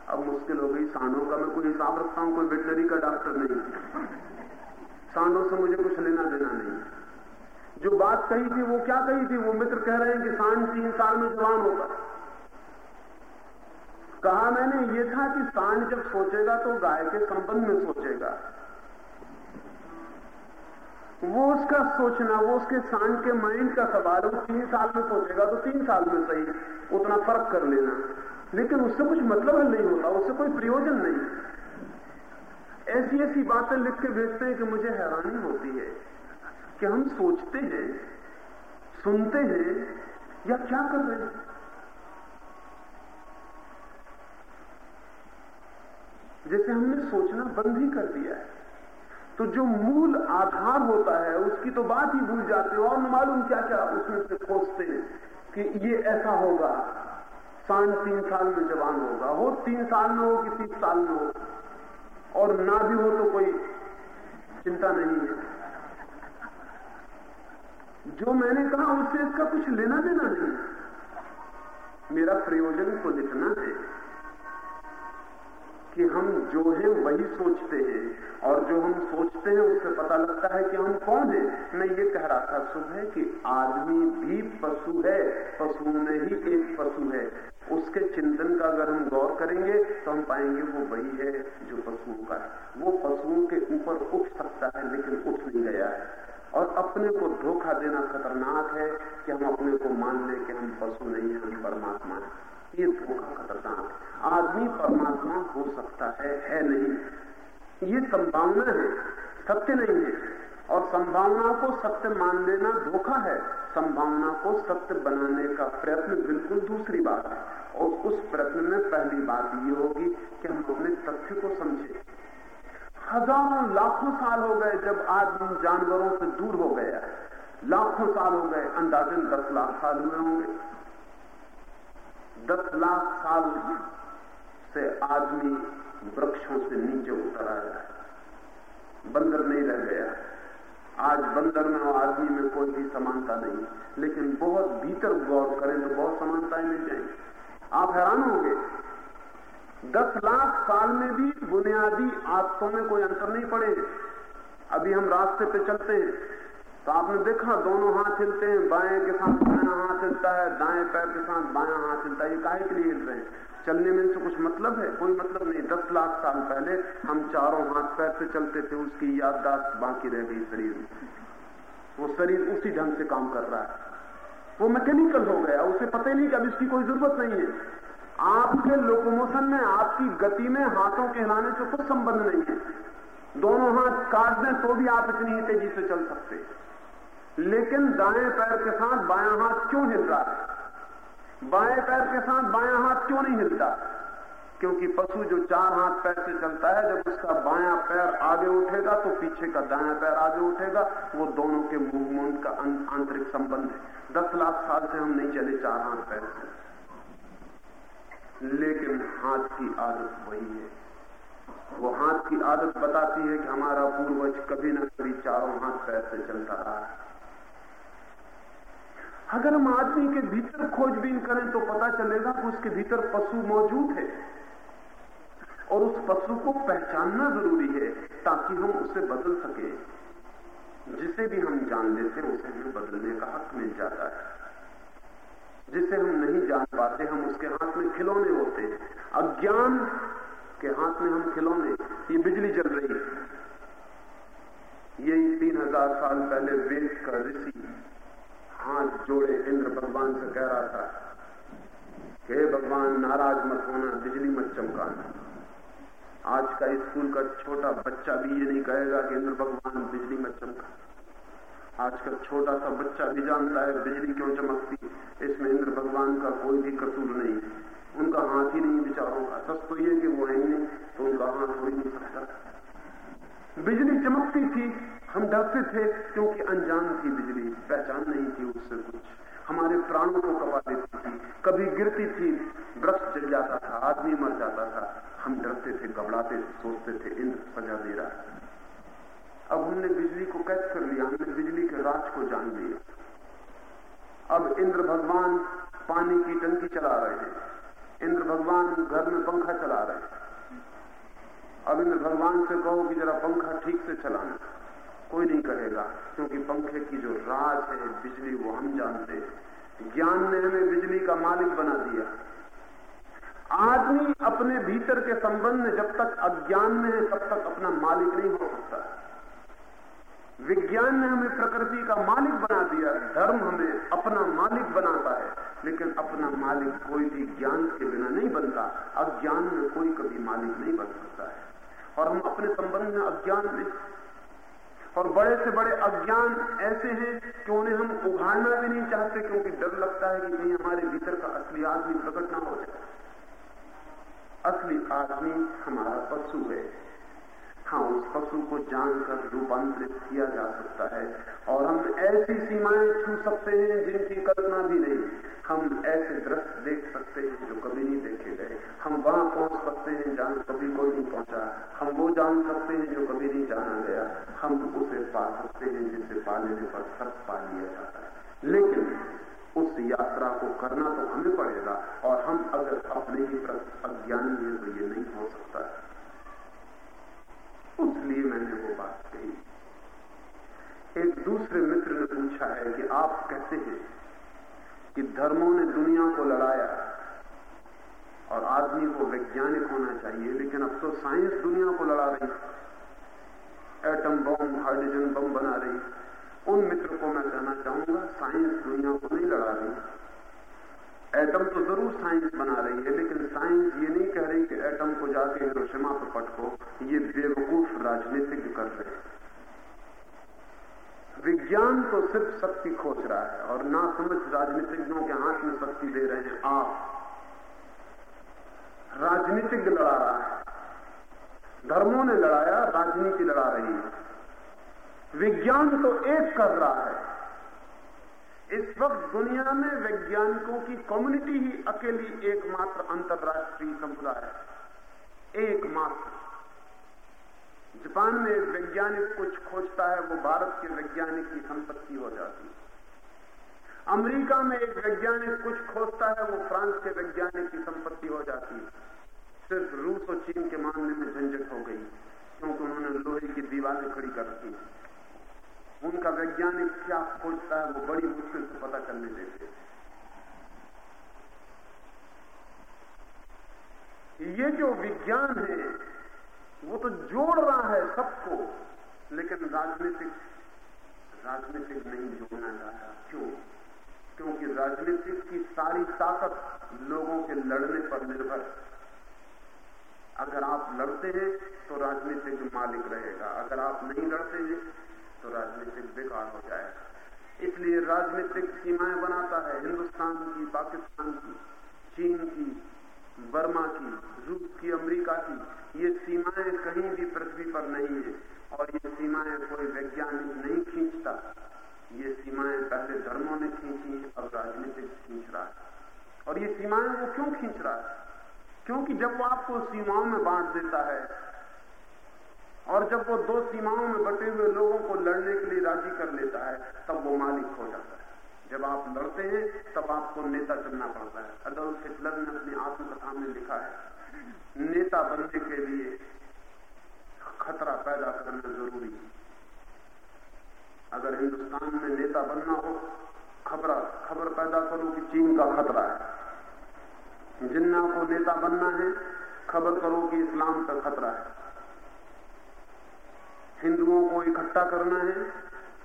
अब मुश्किल हो गई, सांडों का मैं कोई हिसाब रखता हूँ, कोई वेटनरी का डॉक्टर नहीं सांडों से मुझे कुछ लेना देना नहीं। जो बात कही थी, वो क्या कही थी? वो मित्र कह रहे तीन साल में जवान होगा? कहा मैंने, ये था कि सांड जब सोचेगा तो गाय के संबंध में सोचेगा। वो उसका सोचना, वो उसके सांड के माइंड का सवाल वो तीन साल में सोचेगा तो तीन साल में सही, उतना फ़र्क कर लेना। लेकिन उससे कुछ मतलब नहीं होता, उससे कोई प्रयोजन नहीं। ऐसी ऐसी बातें लिख के भेजते हैं कि मुझे हैरानी होती है कि हम सोचते हैं, सुनते हैं या क्या कर रहे हैं। जैसे हमने सोचना बंद ही कर दिया है। तो जो मूल आधार होता है, उसकी तो बात ही भूल जाते हो और मालूम क्या क्या उसमें से खोजते हैं कि ये ऐसा होगा। सांड तीन साल में जवान होगा, हो तीन साल में हो कि तीस साल में हो। और ना भी हो तो कोई चिंता नहीं है। जो मैंने कहा, उससे इसका कुछ लेना देना नहीं। मेरा प्रयोजन तो लिखना है कि हम जो है, वही सोचते हैं। और जो हम सोचते हैं, उससे पता लगता है कि हम कौन है। मैं ये कह रहा था सुबह कि आदमी भी पशु है। पशु में ही एक पशु है। उसके चिंतन का अगर हम गौर करेंगे तो हम पाएँगे वो वही है जो पशुओं का वो पशुओं के ऊपर उठ सकता है, लेकिन उठ नहीं गया है। और अपने को धोखा देना खतरनाक है कि हम अपने को मान लें कि हम पशु नहीं है, हम परमात्मा है। ये धोखा खतरनाक है। आदमी परमात्मा हो सकता है है नहीं। ये संभावना है, सत्य नहीं है। और संभावना को सत्य मान लेना धोखा है। संभावना को सत्य बनाने का प्रयत्न बिल्कुल दूसरी बात है। और उस प्रयत्न में पहली बात ये होगी कि हम अपने तथ्य को समझे। हज़ारों, लाखों साल हो गए जब आदमी जानवरों से दूर हो गया। लाखों साल हो गए, अंदाजन दस लाख साल हुए होंगे। दस लाख साल से आदमी वृक्षों से नीचे उतर आया है। बंदर नहीं रह गया। आज बंदर में और आदमी में कोई भी समानता नहीं। लेकिन बहुत भीतर गौर करें तो बहुत समानताएँ मिल जाएँगी। आप हैरान होंगे दस लाख साल में भी बुनियादी आदतों में कोई अंतर नहीं पड़े। अभी हम रास्ते पे चलते हैं। तो आपने देखा, दोनों हाथ हिलते हैं। बाएँ के साथ बाया हाथ हिलता है, दाएँ पैर के साथ बाया हाथ हिलता है। ये काहे के लिए हिल रहे हैं? चलने में इनसे कुछ मतलब है? कोई मतलब नहीं। दस लाख साल पहले हम चारों हाथ पैर से चलते थे, उसकी याददाश्त बाकी रह गई शरीर। वो शरीर उसी ढंग से काम कर रहा है। वो मैकेनिकल हो गया। उसे पता ही नहीं कि अब इसकी कोई ज़रूरत नहीं है। आपके लोकोमोशन में आपकी गति में हाथों के हिलाने से कोई संबंध नहीं है। दोनों हाथ काट दें तो भी आप इतनी तेज़ी से चल सकते लेकिन दाएँ पैर के साथ बायां हाथ क्यों हिल रहा है बाएँ पैर के साथ बायां हाथ क्यों नहीं हिलता? क्योंकि पशु जो चार हाथ पैर से चलता है, जब उसका बायां पैर आगे उठेगा तो पीछे का दायां पैर आगे उठेगा। वो दोनों के मूवमेंट का आंतरिक संबंध है। दस लाख साल से हम नहीं चले चार हाथ पैर से। लेकिन हाथ की आदत वही है। वो हाथ की आदत बताती है कि हमारा पूर्वज कभी ना कभी चारों हाथ पैर से चलता रहा है। अगर हम आदमी के भीतर खोजबीन करें तो पता चलेगा कि उसके भीतर पशु मौजूद है और उस पशु को पहचानना ज़रूरी है ताकि हम उसे बदल सके। जिसे भी हम जान लेते हैं, उसे भी बदलने का हक मिल जाता है। जिसे हम नहीं जान पाते, हम उसके हाथ में खिलौने होते हैं। अज्ञान के हाथ में हम खिलौने। ये बिजली जल रही है। यही तीन हज़ार साल पहले वेद का ऋषि हाथ जोड़े इंद्र भगवान से कह रहा था, हे भगवान, नाराज़ मत होना, बिजली मत चमकाना। आज का स्कूल का छोटा बच्चा भी ये नहीं कहेगा कि इंद्र भगवान, बिजली मत चमका आज का छोटा सा बच्चा भी जानता है बिजली क्यों चमकती इसमें इंद्र भगवान का कोई भी कसूर नहीं उनका हाथ ही नहीं विचारों का। सच तो ये कि वो है नहीं तो उनका हाथ हो ही नहीं सकता बिजली चमकती थी। हम डरते थे क्योंकि अनजान थी बिजली। पहचान नहीं थी उससे कुछ। हमारे प्राणों को कपा देती थी। कभी गिरती थी, वृक्ष जल जाता था, आदमी मर जाता था। हम डरते थे, घबराते सोचते थे, इंद्र सजा दे रहा है। अब हमने बिजली को कैद कर लिया, हमने बिजली के राज को जान लिया। अब इंद्र भगवान पानी की टंकी चला रहे हैं। इंद्र भगवान घर में पंखा चला रहे हैं। अब इंद्र भगवान से कहो कि जरा पंखा ठीक से चलाना। कोई नहीं कहेगा, क्योंकि पंखे की जो राज है, बिजली, वो हम जानते ज्ञान ने हमें बिजली का मालिक बना दिया। आदमी अपने भीतर के संबंध में जब तक अज्ञान में है, तब तक अपना मालिक नहीं हो सकता। विज्ञान ने हमें प्रकृति का मालिक बना दिया, धर्म हमें अपना मालिक बनाता है। लेकिन अपना मालिक कोई भी ज्ञान के बिना नहीं बनता। अज्ञान में कोई कभी मालिक नहीं बन सकता है। और हम अपने संबंध में अज्ञान में। और बड़े से बड़े अज्ञान ऐसे हैं कि उन्हें हम उघाड़ना भी नहीं चाहते, क्योंकि डर लगता है कि कहीं हमारे भीतर का असली आदमी प्रकट ना हो जाए। असली आदमी हमारा पशु है। हाँ उस पशु को जानकर रूपांतरित किया जा सकता है। और हम ऐसी सीमाएँ छू सकते हैं, जिनकी कल्पना भी नहीं। हम ऐसे दृश्य देख सकते हैं, जो कभी नहीं देखे गए। हम वहाँ पहुँच सकते हैं, जहाँ कभी कोई नहीं पहुँचा। हम वो जान सकते हैं, जो कभी नहीं जाना गया। हम उसे पा सकते हैं, जिसे पाने पर सब पा लिया जाता है। लेकिन उस यात्रा को करना तो हमें पड़ेगा, और हम अगर अपने ही अज्ञानी हैं तो ये नहीं हो सकता। है इसलिए मैंने वो बात कही। एक दूसरे मित्र ने पूछा है कि आप कहते हैं? कि धर्मों ने दुनिया को लड़ाया और आदमी को वैज्ञानिक होना चाहिए, लेकिन अब तो साइंस दुनिया को लड़ा रही एटम बम, हाइड्रोजन बम बना रही उन मित्र को मैं कहना चाहूँगा, साइंस दुनिया को नहीं लड़ा रही। एटम तो ज़रूर साइंस बना रही है, लेकिन साइंस ये नहीं कह रही कि एटम को जाके हिरोशिमा पर पटको, ये बेवकूफ़ राजनीतिक कर रहे हैं। विज्ञान तो सिर्फ़ शक्ति खोज रहा है, और ना समझ राजनीतिज्ञों के हाथ में शक्ति दे रहे हैं आप। राजनीतिक लड़ा रहा है। धर्मों ने लड़ाया, राजनीति लड़ा रही है। विज्ञान तो एक कर रहा है। इस वक्त दुनिया में वैज्ञानिकों की कम्युनिटी ही अकेली एकमात्र अंतर्राष्ट्रीय समुदाय है। एकमात्र। जापान में वैज्ञानिक कुछ खोजता है, वो भारत के वैज्ञानिक की संपत्ति हो जाती है। अमेरिका में एक वैज्ञानिक कुछ खोजता है, वो फ्रांस के वैज्ञानिक की संपत्ति हो जाती है। सिर्फ़ रूस और चीन के मामले में झंझट हो गई, क्योंकि उन्होंने लोहे की दीवारें खड़ी कर रखी उनका वैज्ञानिक क्या खोजता है, वो बड़ी मुश्किल से पता चलने देते ये जो विज्ञान है, वो तो जोड़ रहा है सबको, लेकिन राजनीतिक राजनीतिक नहीं जोड़ना चाहता। क्यों? क्योंकि राजनीतिक की सारी ताकत लोगों के लड़ने पर निर्भर अगर आप लड़ते हैं तो राजनीतिक मालिक रहेगा। अगर आप नहीं लड़ते हैं तो राजनीतिक बेकार हो जाएगा। इसलिए राजनीतिक सीमाएँ बनाता है हिंदुस्तान की, पाकिस्तान की, चीन की, बर्मा की, रूस की, अमेरिका की। ये सीमाएँ कहीं भी पृथ्वी पर नहीं है और ये सीमाएँ कोई वैज्ञानिक नहीं खींचता। ये सीमाएँ पहले धर्मों ने खींची, अब राजनीतिक खींच रहा है। और ये सीमाएँ वो क्यों खींच रहा है? क्योंकि जब वो आपको सीमाओं में बांट देता है और जब वो दो सीमाओं में बटे हुए लोगों को लड़ने के लिए राज़ी कर लेता है, तब वो मालिक हो जाता है। जब आप लड़ते हैं, तब आपको नेता चुनना पड़ता है। अडोल्फ हिटलर ने अपनी आत्मकथा में लिखा है, नेता बनने के लिए खतरा पैदा करना ज़रूरी है। अगर हिंदुस्तान में नेता बनना हो, खबरा खबर पैदा करो कि चीन का खतरा है। जिन्ना को नेता बनना है, खबर करो कि इस्लाम का खतरा है। हिंदुओं को इकट्ठा करना है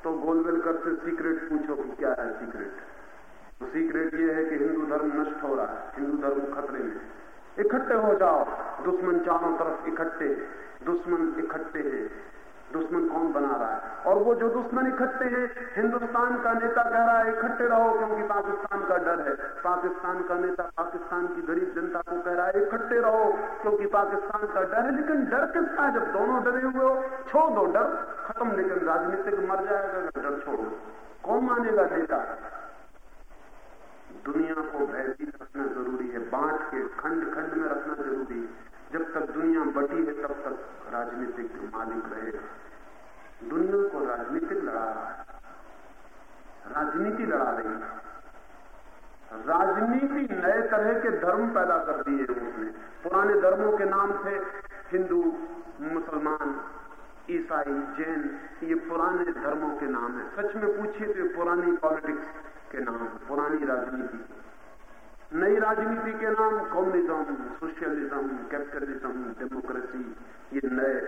तो गोलवेलकर से सीक्रेट पूछो कि क्या है सीक्रेट तो सीक्रेट ये है कि हिंदू धर्म नष्ट हो रहा है, हिंदू धर्म खतरे में इकट्ठे हो जाओ, दुश्मन चारों तरफ़ इकट्ठे दुश्मन इकट्ठे हैं। दुश्मन कौन बना रहा है? और वो जो दुश्मन इकट्ठे हैं, हिंदुस्तान का नेता कह रहा है, इकट्ठे रहो, क्योंकि पाकिस्तान का डर है। पाकिस्तान का नेता पाकिस्तान की गरीब जनता को कह रहा है, इकट्ठे रहो, क्योंकि पाकिस्तान का डर है। लेकिन डर किसका जब दोनों डरे हुए हो, छोड़ दो डर, खत्म। लेकिन राजनीतिक मर जाएगा अगर डर छोड़ो कौन मानेगा नेता? दुनिया को भयभीत रखना ज़रूरी है। बांट के खंड खंड में रखना ज़रूरी है। जब तक दुनिया बटी है, तब तक राजनीतिक मालिक रहे। दुनिया को राजनीतिक लड़ा रहा है। राजनीति लड़ा रही है। राजनीति नए तरह के धर्म पैदा कर दिए उसने। पुराने धर्मों के नाम थे हिंदू, मुसलमान, ईसाई, जैन। ये पुराने धर्मों के नाम है। सच में पूछिए तो पुरानी पॉलिटिक्स के नाम पुरानी राजनीति। नई राजनीति के नाम, कम्युनिज्म, सोशलिज्म, कैपिटलिज्म, डेमोक्रेसी, ये नए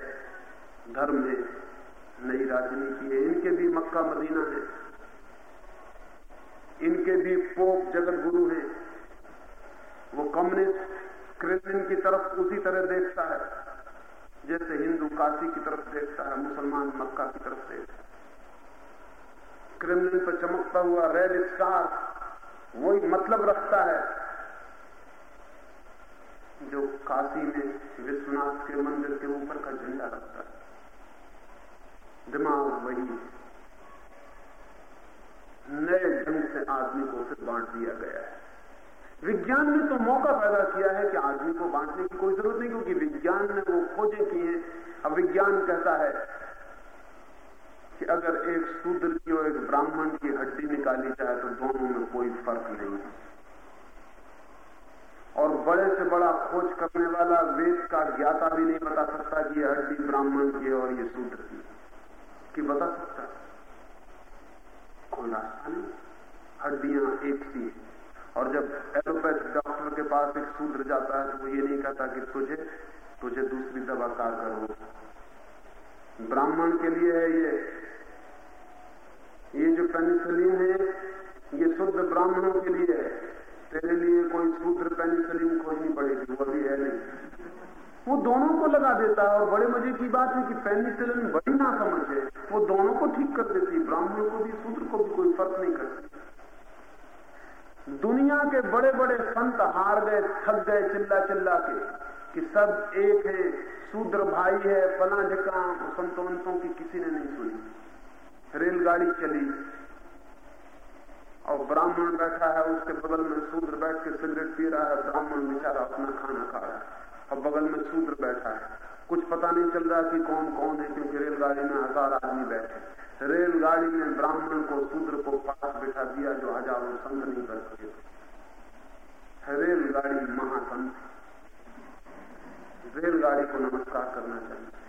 धर्म है, नई राजनीति है। इनके भी मक्का मदीना है। इनके भी पोप जगत गुरु है। वो कम्युनिस्ट, क्रिश्चियन की तरफ़ उसी तरह देखता है। जैसे हिंदू काशी की तरफ़ देखता है, मुसलमान मक्का की तरफ़ देखता है। क्रिमलिन पर चमकता हुआ रेड स्टार वही मतलब रखता है जो काशी में विश्वनाथ के मंदिर के ऊपर का झंडा रखता है। दिमाग वही नए ढंग से आदमी को फिर बांट दिया गया है। विज्ञान ने तो मौका पैदा किया है कि आदमी को बांटने की कोई ज़रूरत नहीं, क्योंकि विज्ञान ने वो खोजें की हैं। अब विज्ञान कहता है कि अगर एक शूद्र की और एक ब्राह्मण की हड्डी निकाली जाए तो दोनों में कोई फ़र्क नहीं है। और बड़े से बड़ा खोज करने वाला वेद का ज्ञाता भी नहीं बता सकता कि यह हड्डी ब्राह्मण की और ये शूद्र की कि बता सकता कोई रास्ता नहीं। हड्डियाँ एक सी और जब एलोपैथ डॉक्टर के पास एक शूद्र जाता है तो वो ये नहीं कहता कि तुझे तुझे दूसरी दवा कारगर हो। ब्राह्मण के लिए है ये ये जो पेनिसिलिन है, ये शुद्ध ब्राह्मणों के लिए है। तेरे लिए कोई शूद्र पेनिसिलिन खोजनी पड़ेगी, वो भी है नहीं। वो दोनों को लगा देता है और बड़े मज़े की बात है कि पेनिसिलिन बड़ी ना समझे वो दोनों को ठीक कर देती है, ब्राह्मणों को भी, शूद्र को भी कोई फ़र्क नहीं करती। दुनिया के बड़े बड़े संत हार गए, थक गए चिल्ला चिल्ला के कि सब एक है, शूद्र भाई है, फला ढिका संतों की किसी ने नहीं सुनी। रेलगाड़ी चली। और ब्राह्मण बैठा है, उसके बगल में शूद्र बैठ के सिगरेट पी रहा है, ब्राह्मण बेचारा अपना खाना खा रहा है। और बगल में शूद्र बैठा है। कुछ पता नहीं चल रहा कि कौन कौन है, क्योंकि रेलगाड़ी में हज़ार आदमी बैठे रेलगाड़ी ने ब्राह्मण को शूद्र को पास बैठा दिया, जो हज़ारों संत नहीं कर सके रेलगाड़ी महासंत रेलगाड़ी को नमस्कार करना चाहिए।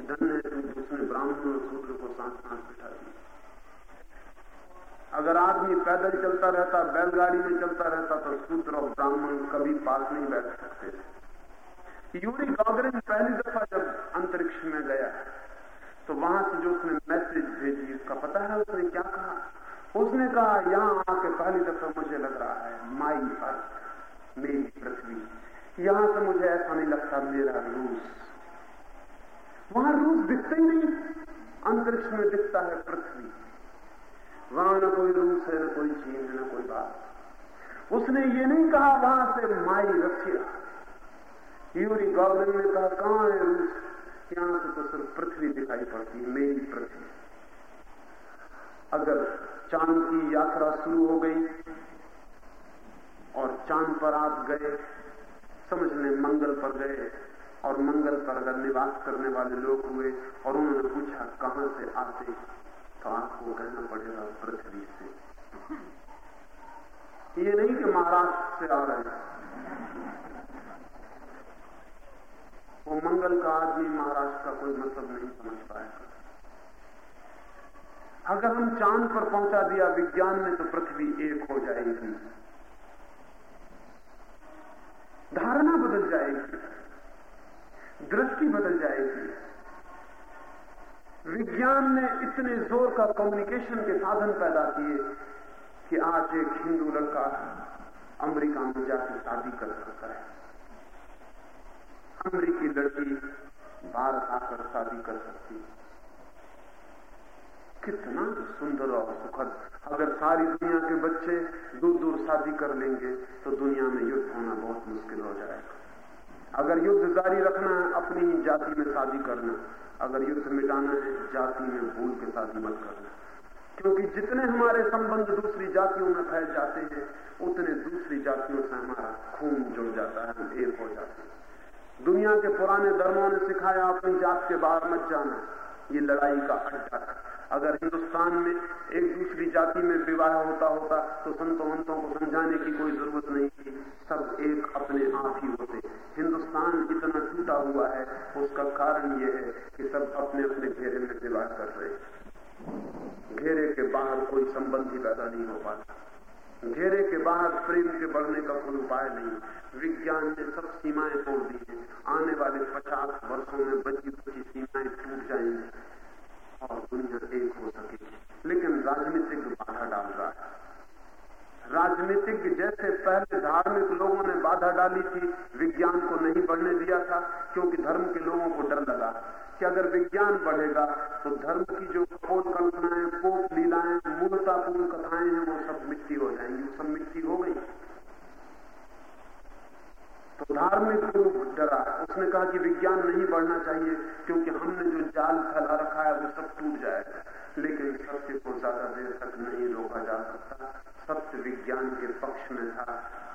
कि धन्य है क्योंकि उसने ब्राह्मण और शूद्र को सांस सांस बिठा दिया। अगर आदमी पैदल चलता रहता, बैलगाड़ी में चलता रहता तो शूद्र और ब्राह्मण कभी पास नहीं बैठ सकते। यूरी गॉगरिन पहली दफ़ा जब अंतरिक्ष में गया तो वहाँ से जो उसने मैसेज भेजी, उसका पता है उसने क्या कहा? उसने कहा, यहाँ आके पहली दफ़ा मुझे लग रहा है, माई अर्थ मेरी पृथ्वी। यहाँ से मुझे ऐसा नहीं लगता, मेरा रूस वहाँ रूस दिखता ही नहीं। अंतरिक्ष में दिखता है पृथ्वी। वहाँ न कोई रूस है, न कोई चीन है न कोई बात। उसने ये नहीं कहा वहाँ से माई रशिया यूरी गॉगलिन ने कहा, कहाँ है रूस यहाँ से तो सिर्फ़ पृथ्वी दिखाई पड़ती है, मेरी पृथ्वी। अगर चाँद की यात्रा शुरू हो गई और चाँद पर आप गए समझ लें मंगल पर गए और मंगल पर अगर निवास करने वाले लोग हुए और उन्होंने पूछा, कहाँ से आते तो आपको कहना पड़ेगा, पृथ्वी से। ये नहीं कि महाराष्ट्र से आ रहे वो मंगल का आदमी महाराष्ट्र का कोई मतलब नहीं समझ पाएगा अगर हम चाँद पर पहुँचा दिया विज्ञान में तो पृथ्वी एक हो जाएगी। धारणा बदल जाएगी। दृष्टि बदल जाएगी। विज्ञान ने इतने ज़ोर का कम्युनिकेशन के साधन पैदा किए कि आज एक हिंदू लड़का अमेरिका में जाकर शादी कर सकता है। अमरीकी लड़की भारत आकर शादी कर सकती है। कितना सुंदर और सुखद। अगर सारी दुनिया के बच्चे दूर दूर शादी कर लेंगे तो दुनिया में युद्ध होना बहुत मुश्किल हो जाएगा। अगर युद्ध जारी रखना है, अपनी ही जाति में शादी करना अगर युद्ध मिटाना है, जाति में भूल के शादी मत करना क्योंकि जितने हमारे संबंध दूसरी जातियों में फैल जाते हैं, उतने दूसरी जातियों से हमारा खून जुड़ जाता है एक हो जाते हैं। दुनिया के पुराने धर्मों ने सिखाया, अपनी जात के बाहर मत जाना। ये लड़ाई का अड्डा अगर हिंदुस्तान में एक दूसरी जाति में विवाह होता होता तो संतों वंतों को समझाने की कोई ज़रूरत नहीं थी। सब एक अपने आप ही होते। हिंदुस्तान इतना टूटा हुआ है, उसका कारण यह है कि सब अपने अपने घेरे में विवाह कर रहे हैं। घेरे के बाहर कोई संबंध ही पैदा नहीं हो पाता। घेरे के बाहर प्रेम के बढ़ने का कोई उपाय नहीं। विज्ञान ने सब सीमाएँ तोड़ दी है। आने वाले पचास वर्षों में बची बची सीमाएँ टूट जाएँगी। और दुनिया एक हो सके लेकिन राजनीतिक बाधा डाल रहा है। राजनीतिक जैसे पहले धार्मिक लोगों ने बाधा डाली थी, विज्ञान को नहीं बढ़ने दिया था, क्योंकि धर्म के लोगों को डर लगा कि अगर विज्ञान बढ़ेगा तो धर्म की जो खोज कल्पनाएँ पोप लीलाएँ मूलतापूर्ण कथाएँ हैं, वो सब मिट्टी हो जाएँगी सब मिट्टी हो गई तो धार्मिक गुरु डरा। उसने कहा कि विज्ञान नहीं बढ़ना चाहिए, क्योंकि हमने जो जाल फैला रखा है, वो सब टूट जाएगा। लेकिन सत्य को ज़्यादा देर तक नहीं रोका जा सकता। सत्य विज्ञान के पक्ष में था।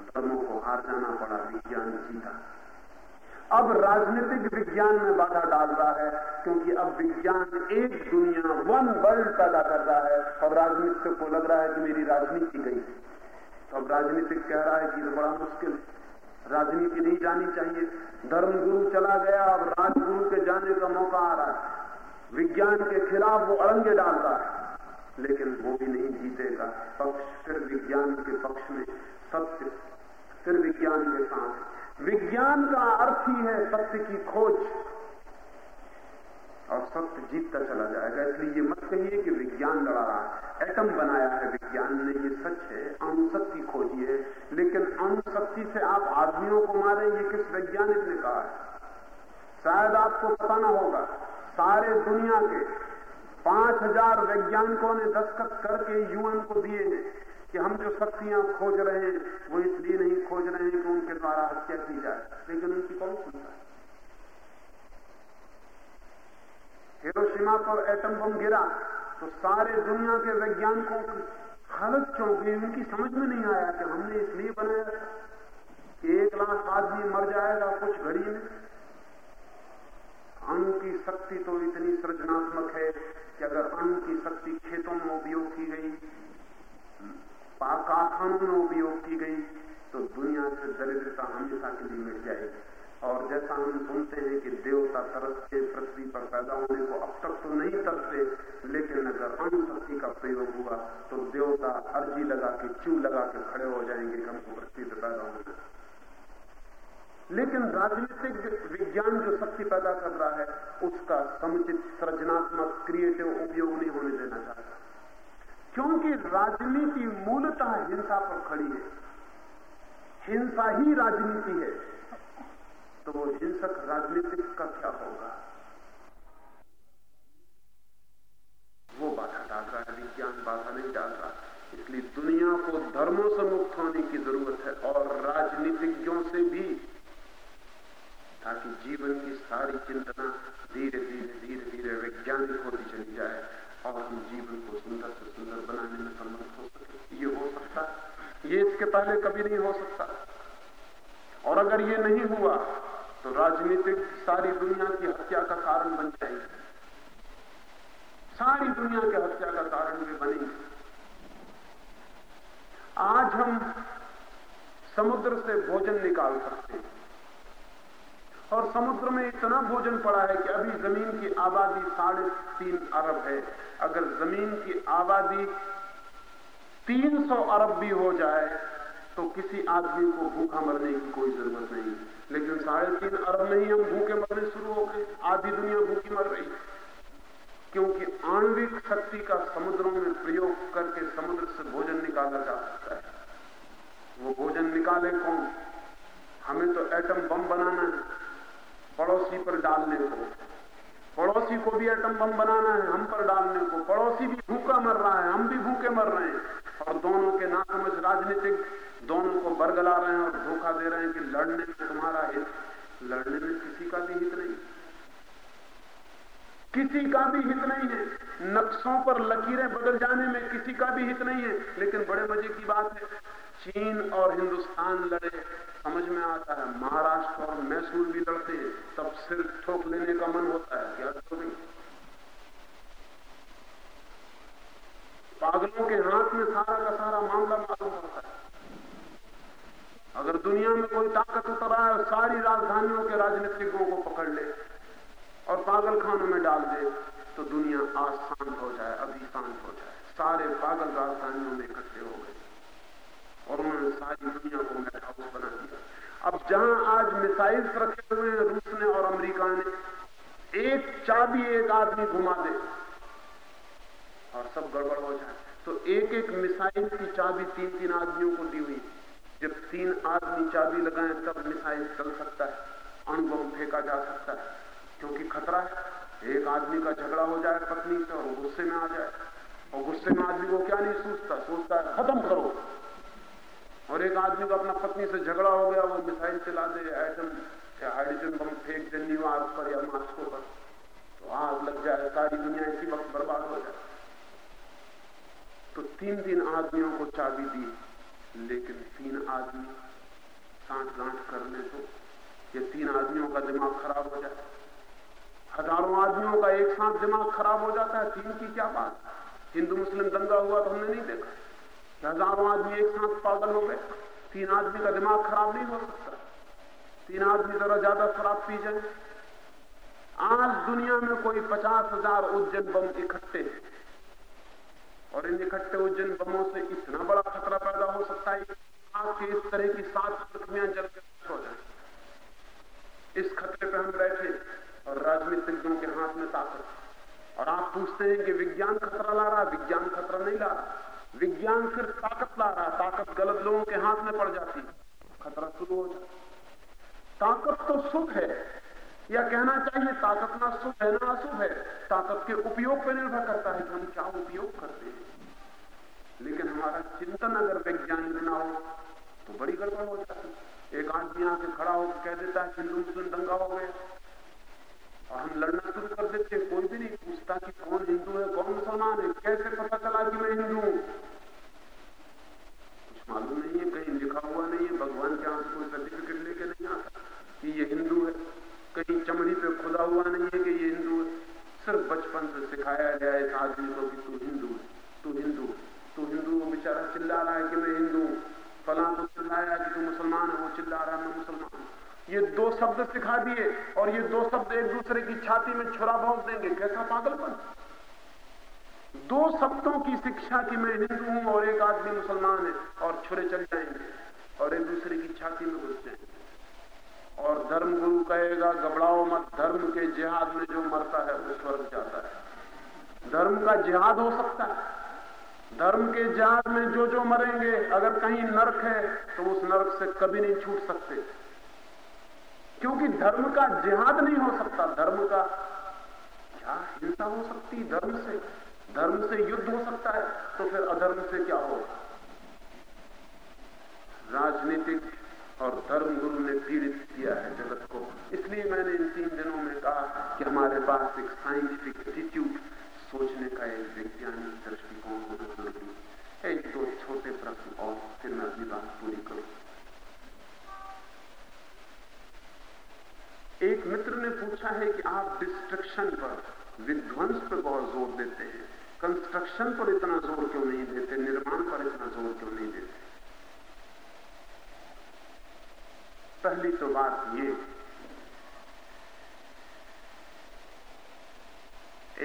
धर्मों को हार जाना पड़ा, विज्ञान जीता। अब राजनीतिक विज्ञान में बाधा डाल रहा है, क्योंकि अब विज्ञान एक दुनिया, वन वर्ल्ड पैदा कर रहा है। और राजनीतिक को लग रहा है कि मेरी राजनीति गई। तो अब राजनीतिक कह रहा है कि ये बड़ा मुश्किल राजनीति नहीं जानी चाहिए। धर्मगुरु चला गया, अब राजगुरु के जाने का मौका आ रहा है। विज्ञान के खिलाफ वो अड़ंगे डाल रहा है। लेकिन वो भी नहीं जीतेगा। पक्ष, फिर विज्ञान के पक्ष में सत्य, फिर विज्ञान के साथ। विज्ञान का अर्थ ही है सत्य की खोज। और सत्य जीतता चला जाएगा। इसलिए ये मत कहिए कि विज्ञान लड़ा रहा है। एटम बनाया है विज्ञान ने, ये सच है। अणुशक्ति खोजी है। लेकिन अणुशक्ति से आप आदमियों को मारे, ये किस वैज्ञानिक ने कहा है? शायद आपको पता ना होगा, सारे दुनिया के पाँच हज़ार वैज्ञानिकों ने दस्तखत करके यूएन को दिए हैं कि हम जो शक्तियाँ खोज रहे हैं, वो इसलिए नहीं खोज रहे हैं कि उनके द्वारा हत्या की जाए। लेकिन उनकी कौन सुनता है? हिरोशिमा पर एटम बम गिरा तो सारे दुनिया के वैज्ञानिकों की हालत क्यों गई उनकी समझ में नहीं आया कि हमने इसलिए बनाया कि एक लाख आदमी मर जाएगा, कुछ घड़ी में। अन्न की शक्ति तो इतनी सृजनात्मक है कि अगर अन्न की शक्ति खेतों में उपयोग की गई कारखानों में उपयोग की गई तो दुनिया से दरिद्रता हमेशा के लिए मिट जाएगी। और जैसा हम सुनते हैं कि देवता तरस के पृथ्वी पर पैदा होने को अब तक तो नहीं तरसे, लेकिन अगर अणु शक्ति का प्रयोग हुआ तो देवता अर्जी लगा के चू लगा के खड़े हो जाएँगे कि हमको पृथ्वी पर पैदा होना लेकिन राजनीतिक विज्ञान जो शक्ति पैदा कर रहा है, उसका समुचित, सृजनात्मक क्रिएटिव उपयोग नहीं होने देना चाहता। क्योंकि राजनीति मूलतः हिंसा पर खड़ी है। हिंसा ही राजनीति है। तो वो हिंसक राजनीतिक का क्या होगा? वो बाधा डाल रहा है, विज्ञान बाधा नहीं डाल रहा। इसलिए दुनिया को धर्मों से मुक्त होने की ज़रूरत है और राजनीतिज्ञों से भी, ताकि जीवन की सारी चिंतना धीरे धीरे धीरे धीरे वैज्ञानिक होती चली जाए और हम जीवन को सुंदर से सुंदर बनाने में समर्थ हो सके। ये हो सकता ये इसके पहले कभी नहीं हो सकता। और अगर ये नहीं हुआ तो राजनीतिक सारी दुनिया की हत्या का कारण बन जाएगी। सारी दुनिया के हत्या का कारण भी बनेंगे। आज हम समुद्र से भोजन निकाल सकते हैं। और समुद्र में इतना भोजन पड़ा है कि अभी ज़मीन की आबादी साढ़े तीन अरब है। अगर ज़मीन की आबादी तीन सौ अरब भी हो जाए तो किसी आदमी को भूखा मरने की कोई ज़रूरत नहीं। है लेकिन साढ़े तीन अरब में ही हम भूखे मरने शुरू हो गए। आधी दुनिया भूखी मर रही। क्योंकि आणविक शक्ति का समुद्रों में प्रयोग करके समुद्र से भोजन निकाला जा सकता है। वो भोजन निकाले कौन? हमें तो एटम बम बनाना है। पड़ोसी पर डालने को। पड़ोसी को भी एटम बम बनाना है, हम पर डालने को। पड़ोसी भी भूखा मर रहा है, हम भी भूखे मर रहे हैं। और दोनों के नासमझ राजनीतिक दोनों को बरगला रहे हैं और धोखा दे रहे हैं कि लड़ने में तुम्हारा हित, लड़ने में किसी का भी हित नहीं। किसी का भी हित नहीं है। नक्शों पर लकीरें बदल जाने में किसी का भी हित नहीं है। लेकिन बड़े मज़े की बात है, चीन और हिंदुस्तान लड़े, समझ में आता है, महाराष्ट्र और मैसूर भी लड़ते हैं। तब सिर ठोक लेने का मन होता है, क्या तो नहीं। पागलों के हाथ में सारा का सारा मामला मालूम होता है। अगर दुनिया में कोई ताकत उतर आए और सारी राजधानियों के राजनीतिकों को पकड़ ले और पागल खानों में डाल दे तो दुनिया आज शांत हो जाए अभी शांत हो जाए। सारे पागल राजधानियों में इकट्ठे हो गए और उन्होंने सारी दुनिया को मेट हाउस बना दिया। अब जहाँ आज मिसाइल्स रखे हुए हैं, रूस ने और अमेरिका ने, एक चाबी एक आदमी घुमा दे और सब गड़बड़ हो जाए। तो एक एक मिसाइल की चाबी तीन तीन आदमियों को दी हुई। जब तीन आदमी चाबी लगाए, तब मिसाइल चल सकता है अणुबम फेंका जा सकता है। क्योंकि खतरा है एक आदमी का झगड़ा हो जाए पत्नी से और गुस्से में आ जाए। और गुस्से में आदमी को क्या नहीं सोचता सोचता है, खत्म करो। और एक आदमी को अपना पत्नी से झगड़ा हो गया, वो मिसाइल चला दे एटम या हाइड्रोजन बम फेंक दे न्यूयॉर्क पर या मास्को पर। तो आग लग जाए, सारी दुनिया इसी वक्त बर्बाद हो जाए। तो तीन तीन आदमियों को चाबी दी। लेकिन तीन आदमी साठ गांठ कर ले तो ये तीन आदमियों का दिमाग खराब हो जाए हज़ारों आदमियों का एक साथ दिमाग खराब हो जाता है। तीन की क्या बात? हिंदू मुस्लिम दंगा हुआ तो हमने नहीं देखा। हज़ारों आदमी एक साथ पागल हो गए। तीन आदमी का दिमाग खराब नहीं हो सकता। तीन आदमी जरा ज़्यादा शराब पी जाए। आज दुनिया में कोई पचास हज़ार उज्जैन बम इकट्ठे और इन इकट्ठे उज्जैन बमों से इतना बड़ा खतरा पैदा हो सकता है के इस तरह की सात पृथ्वियाँ जल हो जाए। इस खतरे पर हम बैठे और राजनीतिज्ञों के हाथ में ताकत। और आप पूछते हैं कि विज्ञान खतरा ला रहा विज्ञान खतरा नहीं ला विज्ञान सिर्फ़ ताकत ला रहा ताकत गलत लोगों के हाथ में पड़ जाती। खतरा शुरू हो जाता। ताकत तो सुख है। या कहना चाहिए, ताकत ना शुभ है, ना अशुभ है। ताकत के उपयोग पर निर्भर करता है कि हम क्या उपयोग करते हैं। लेकिन हमारा चिंतन अगर वैज्ञानिक ना हो तो बड़ी गड़बड़ हो जाती एक आदमी आके खड़ा होकर कह देता है हिंदू मुस्लिम दंगा हो गया। और हम लड़ना शुरू कर देते कोई भी नहीं पूछता कि कौन हिंदू है, कौन मुसलमान है, कैसे पता चला कि मैं हिंदू हूँ? कुछ मालूम नहीं है, कहीं लिखा हुआ नहीं है, भगवान के यहाँ से कोई सर्टिफिकेट लेके नहीं आता कि ये हिंदू है। कहीं चमड़ी पे खुदा हुआ नहीं है कि ये हिंदू सिर्फ़ बचपन से सिखाया गया इस आदमी को कि तू हिंदू तू हिंदू तू हिंदू वो बेचारा चिल्ला रहा है कि मैं हिंदू फला तो चिल्लाया कि तू मुसलमान है, वो चिल्ला रहा है, मैं मुसलमान ये दो शब्द सिखा दिए और ये दो शब्द एक दूसरे की छाती में छुरा भोंक देंगे। कैसा पागलपन? दो शब्दों की शिक्षा की मैं हिंदू हूँ और एक आदमी मुसलमान है और छुरे चल जाएँगे और एक दूसरे की छाती में घुस जाएँगे। और धर्म गुरु कहेगा, घबराओ मत, धर्म के जिहाद में जो मरता है, वो स्वर्ग जाता है। धर्म का जिहाद हो सकता है। धर्म के जिहाद में जो जो मरेंगे, अगर कहीं नरक है तो उस नरक से कभी नहीं छूट सकते। क्योंकि धर्म का जिहाद नहीं हो सकता। धर्म का क्या हिंसा हो सकती धर्म से? धर्म से युद्ध हो सकता है तो फिर अधर्म से क्या हो राजनीतिक और धर्म गुरु ने पीड़ित किया है जगत को। इसलिए मैंने इन तीन दिनों में कहा कि हमारे पास एक साइंटिफिक एटीट्यूड सोचने का एक वैज्ञानिक दृष्टिकोण होना ज़रूरी है। एक दो छोटे प्रश्न और फिर मैं अपनी बात पूरी करूँ। एक मित्र ने पूछा है कि आप डिस्ट्रक्शन पर, विध्वंस पर बहुत ज़ोर देते हैं। कंस्ट्रक्शन पर इतना ज़ोर क्यों नहीं देते? निर्माण पर इतना ज़ोर क्यों नहीं देते? पहली तो बात ये,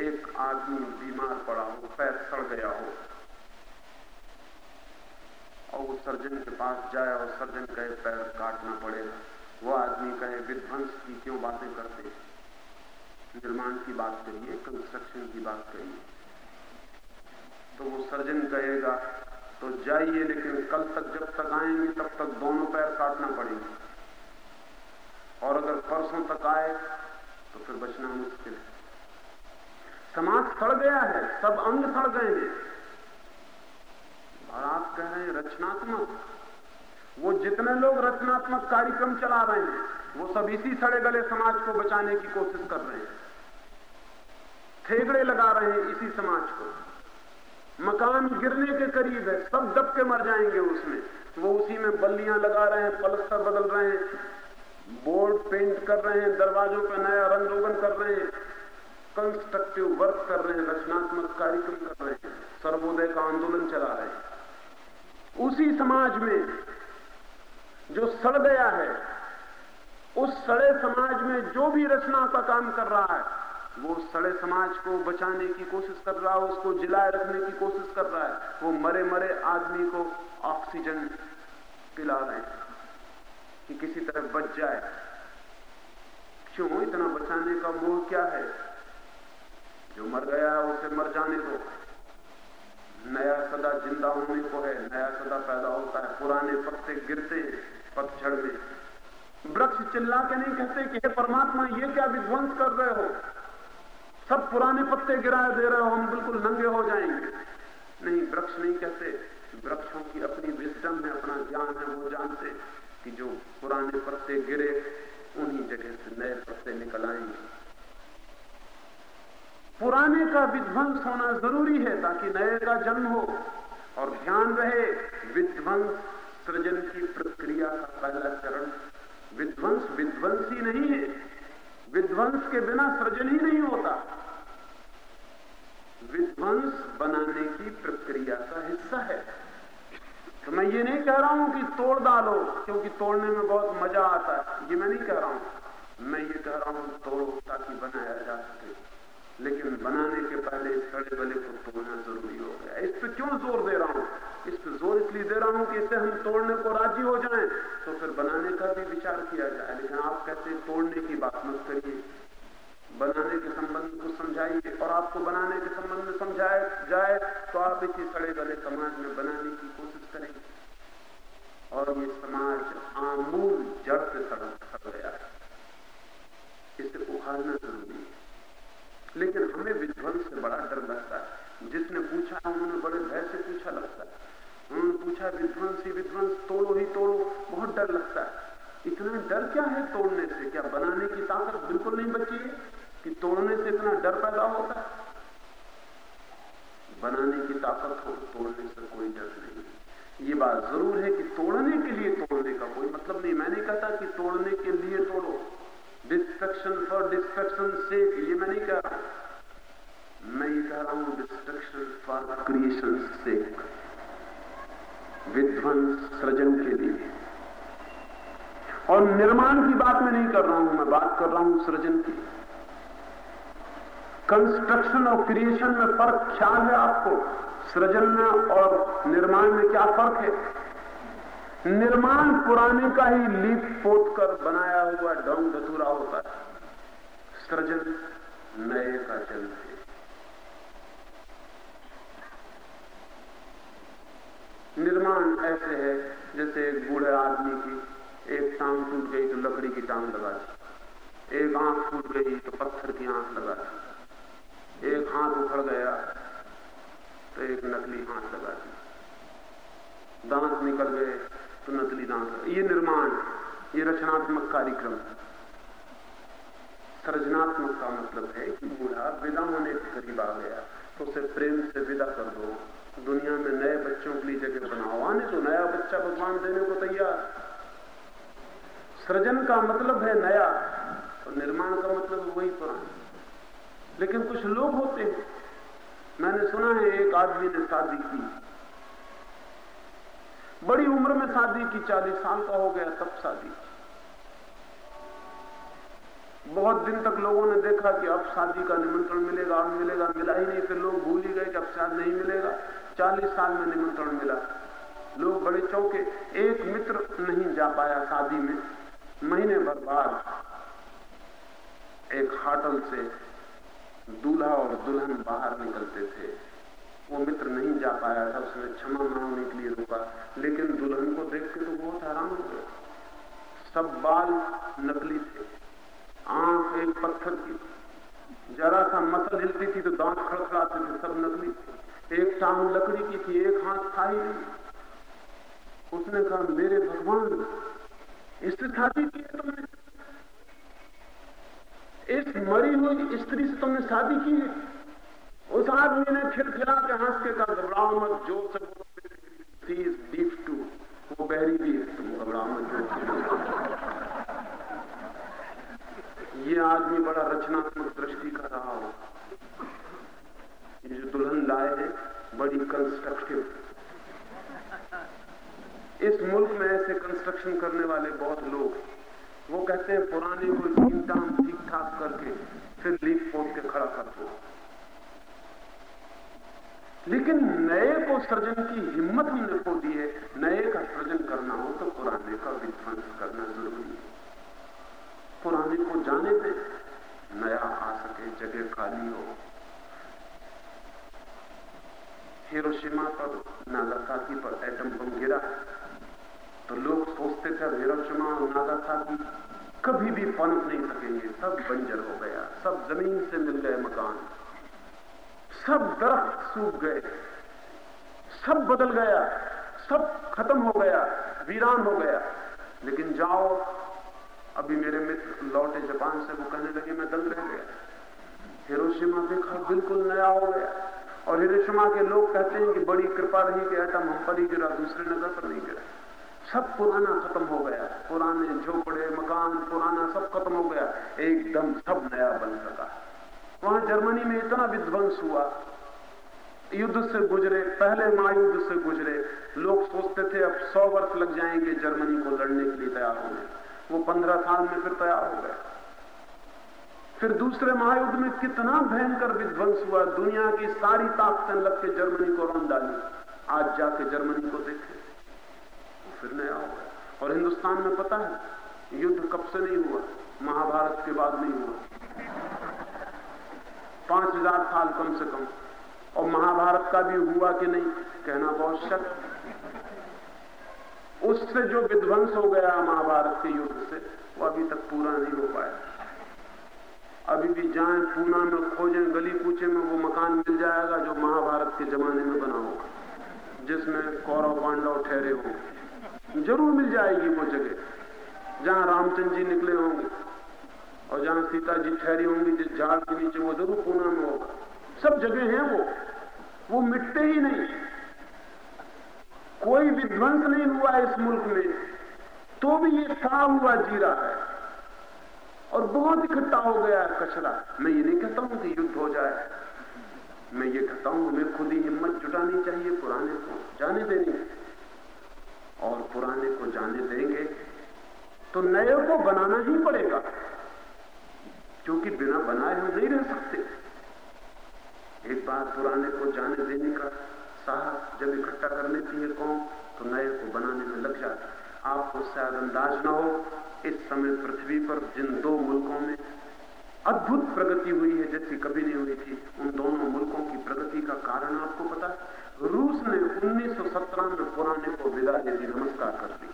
एक आदमी बीमार पड़ा हो, पैर सड़ गया हो, और वो सर्जन के पास जाए और सर्जन कहे पैर काटना पड़ेगा वो आदमी कहे, विध्वंस की क्यों बातें करते निर्माण की बात करिए कंस्ट्रक्शन की बात करिए तो वो सर्जन कहेगा तो जाइए, लेकिन कल तक जब तक आएँगे, तब तक दोनों पैर काटना पड़ेगा। और अगर परसों तक आए तो फिर बचना मुश्किल है। समाज सड़ गया है, सब अंग सड़ गए हैं। और आप कह रहे हैं रचनात्मक। वो जितने लोग रचनात्मक कार्यक्रम चला रहे हैं, वो सब इसी सड़े गले समाज को बचाने की कोशिश कर रहे हैं। थेगड़े लगा रहे हैं इसी समाज को। मकान गिरने के करीब है, सब दब के मर जाएँगे उसमें। वो उसी में बल्लियाँ लगा रहे हैं, पलस्तर बदल रहे हैं। बोर्ड पेंट कर रहे हैं, दरवाजों पर नया रंग रोगन कर रहे हैं कंस्ट्रक्टिव वर्क कर रहे हैं, रचनात्मक कार्यक्रम कर रहे हैं, सर्वोदय का आंदोलन चला रहे हैं। उसी समाज में जो सड़ गया है, उस सड़े समाज में जो भी रचना का काम कर रहा है, वो सड़े समाज को बचाने की कोशिश कर रहा है, उसको जिलाए रखने की कोशिश कर रहा है, वो मरे मरे आदमी को ऑक्सीजन पिला रहे हैं। कि किसी तरह बच जाए। क्यों? इतना बचाने का मोह क्या है? जो मर गया है, उसे मर जाने दो। नया सदा ज़िंदा होने को है, नया सदा पैदा होता है। पुराने पत्ते गिरते पतझड़ में। वृक्ष चिल्ला के नहीं कहते कि हे परमात्मा, ये क्या विध्वंस कर रहे हो? सब पुराने पत्ते गिराए दे रहे हो, हम बिल्कुल नंगे हो जाएँगे। नहीं, वृक्ष नहीं कहते। वृक्षों की अपनी विजडम है, अपना ज्ञान है, वो जानते। कि जो पुराने पत्ते गिरे, उन्हीं जगह से नए पत्ते निकल आएँगे पुराने का विध्वंस होना ज़रूरी है ताकि नए का जन्म हो और ध्यान रहे, विध्वंस सृजन की प्रक्रिया का पहला चरण। विध्वंस विध्वंस ही नहीं है। विध्वंस के बिना सृजन ही नहीं होता। विध्वंस बनाने की प्रक्रिया का हिस्सा है। तो मैं ये नहीं कह रहा हूँ कि तोड़ डालो, क्योंकि तोड़ने में बहुत मज़ा आता है। ये मैं नहीं कह रहा हूँ। मैं ये कह रहा हूँ, तोड़ो ताकि बनाया जा सके। लेकिन बनाने के पहले सड़े गले को तोड़ना ज़रूरी हो गया। इस पर क्यों ज़ोर दे रहा हूँ? इस पर ज़ोर इसलिए दे रहा हूँ कि इसे हम तोड़ने को राज़ी हो जाएँ तो फिर बनाने का भी विचार किया जाए। लेकिन आप कहते तोड़ने की बात मत करिए। बनाने के संबंध को समझाइए, और आपको बनाने के संबंध में समझाया जाए तो आप इसी सड़े गले समाज में बनाने की करेंगे। और ये समाज आमूल जड़ से सड़ गया है। इसे उखाड़ना ज़रूरी है। लेकिन हमें विध्वंस से बड़ा डर लगता है। जिसने पूछा, उन्होंने बड़े भय से पूछा लगता है। उन्होंने पूछा, विध्वंस ही विध्वंस, तोड़ो ही तोड़ो, बहुत डर लगता है। इतना डर क्या है तोड़ने से? क्या बनाने की ताकत बिल्कुल नहीं बची है? कि तोड़ने से इतना डर पैदा होता है? बनाने की ताकत हो, तोड़ने से कोई डर नहीं। ये बात ज़रूर है कि तोड़ने के लिए तोड़ने का कोई मतलब नहीं। मैंने कहता कि तोड़ने के लिए तोड़ो। डिस्ट्रक्शन फॉर डिस्ट्रक्शन से ये मैं नहीं कह। रहा मैं ये कह रहा हूँ डिस्ट्रक्शन फॉर क्रिएशन से। विध्वंस सृजन के लिए। और निर्माण की बात मैं नहीं कर रहा हूँ, मैं बात कर रहा हूँ सृजन की। कंस्ट्रक्शन और क्रिएशन में फ़र्क ख्याल है आपको? सृजन में और निर्माण में क्या फ़र्क है? निर्माण पुराने का ही लीप पोत कर बनाया हुआ डोंग धतूरा होता है। सृजन नए का जन्म है। निर्माण ऐसे है, जैसे एक बूढ़े आदमी की एक टांग टूट गई तो लकड़ी की टांग लगा दी। एक आँख टूट गई तो पत्थर की आँख लगा दी। एक हाथ उखड़ गया तो एक नकली हाथ लगा दी दांत निकल गए तो नकली दांत ये निर्माण, ये रचनात्मक कार्यक्रम। सृजनात्मक का मतलब है कि बूढ़ा विदा होने के करीब आ गया। तो उसे प्रेम से विदा कर दो। दुनिया में नए बच्चों के लिए जगह बनाओ। आने तो नया बच्चा भगवान देने को तैयार। सृजन का मतलब है नया। और निर्माण का मतलब वही पुराना। लेकिन कुछ लोग होते हैं। मैंने सुना है एक आदमी ने शादी की। बड़ी उम्र में शादी की, चालीस साल का हो गया तब शादी बहुत दिन तक लोगों ने देखा कि अब शादी का निमंत्रण मिलेगा, अब मिलेगा, मिला ही नहीं, फिर लोग भूल ही गए कि अब शायद नहीं मिलेगा। चालीस साल में निमंत्रण मिला। लोग बड़े चौके। एक मित्र नहीं जा पाया शादी में। महीने भर बाद एक हाटल से दूल्हा और दुल्हन बाहर निकलते थे। वो मित्र नहीं जा पाया था, उसने क्षमा मांगने के लिए रुका। लेकिन दुल्हन को देख के तो बहुत हैरान हो गया सब बाल नकली थे, आँख एक पत्थर की। जरा सा मसल हिलती थी तो दांत खड़खड़ाते थे, सब नकली थे। एक टांग लकड़ी की थी, एक हाथ था ही नहीं। उसने कहा, मेरे भगवान है तुमने इस मरी हुई स्त्री से तुमने शादी की है? उस आदमी ने फिर खिला के हंस के कहा घबराओ मत जो टू वो बहरी भी है तुम घबराओ मत ये आदमी बड़ा रचनात्मक दृष्टि का रहा हो। ये जो दुल्हन लाए है, बड़ी कंस्ट्रक्टिव इस मुल्क में ऐसे कंस्ट्रक्शन करने वाले बहुत लोग वो कहते हैं, पुराने को ईंटा ठीक ठाक करके फिर लीप पोत के खड़ा कर दो। लेकिन नए को सृजन की हिम्मत हमने खो दी है। नए का सृजन करना हो तो पुराने का विध्वंस करना ज़रूरी है। पुराने को जाने दे, नया आ सके, जगह खाली हो। हिरोशिमा पर, नागासाकी पर एटम बम गिरा। तो लोग सोचते थे हिरोशिमा और नागासाकी कभी भी पनप नहीं सकेंगे। सब बंजर हो गया। सब ज़मीन से मिल गए मकान। सब दरख्त सूख गए। सब बदल गया। सब खत्म हो गया। वीरान हो गया। लेकिन जाओ, अभी मेरे मित्र लौटे जापान से, वो कहने लगे, मैं दंग रह गया। हिरोशिमा देखा, बिल्कुल नया हो गया। और हिरोशिमा के लोग कहते हैं कि बड़ी कृपा रही कि हम पर ही गिरा, दूसरे नगर पर नहीं गिरा। सब पुराना खत्म हो गया। पुराने झोपड़े, मकान, पुराना सब खत्म हो गया। एकदम सब नया बन सका। वहाँ जर्मनी में इतना विध्वंस हुआ। युद्ध से गुजरे, पहले महायुद्ध से गुजरे, लोग सोचते थे, अब सौ वर्ष लग जाएँगे जर्मनी को लड़ने के लिए तैयार होने। वो पंद्रह साल में फिर तैयार हो गया फिर दूसरे महायुद्ध में कितना भयंकर विध्वंस हुआ। दुनिया की सारी ताकतें लग के जर्मनी को रोन डाली आज जाके जर्मनी को देखे। फिर नया हो गया और हिंदुस्तान में पता है, युद्ध कब से नहीं हुआ? महाभारत के बाद नहीं हुआ। पाँच हज़ार साल कम से कम। और महाभारत का भी हुआ कि नहीं, कहना बहुत शक उससे जो विध्वंस हो गया महाभारत के युद्ध से, वो अभी तक पूरा नहीं हो पाया। अभी भी जाएँ पूना में, खोजें गली पूछे में, वो मकान मिल जाएगा जो महाभारत के जमाने में बना होगा, जिसमें कौरव पांडव ठहरे होंगे। ज़रूर मिल जाएगी वो जगह। जहाँ रामचंद्र जी निकले होंगे और जहाँ सीता जी ठहरी होंगी, जिस झाड़ के नीचे वो ज़रूर पूना में होगा। सब जगह है वो। वो मिटते ही नहीं। कोई विध्वंस नहीं हुआ इस मुल्क में। तो भी ये सा हुआ जीरा है। और बहुत इकट्ठा हो गया है कचरा। मैं ये नहीं कहता हूँ कि युद्ध हो जाए। मैं ये कहता हूँ, हमें खुद ही हिम्मत जुटानी चाहिए पुराने को। जाने देने। और पुराने को जाने देंगे तो नए को बनाना ही पड़ेगा। क्योंकि बिना बनाए हम नहीं रह सकते। एक बार पुराने को जाने देने का साहस जब इकट्ठा कर लेती है कौन तो नए को बनाने में लग जाता आपको शायद अंदाज न हो, इस समय पृथ्वी पर जिन दो मुल्कों में अद्भुत प्रगति हुई है, जैसी कभी नहीं हुई थी, उन दोनों मुल्कों की प्रगति का कारण आपको पता है। रूस ने 1917 में पुराने को विदा दे दी, नमस्कार कर दी।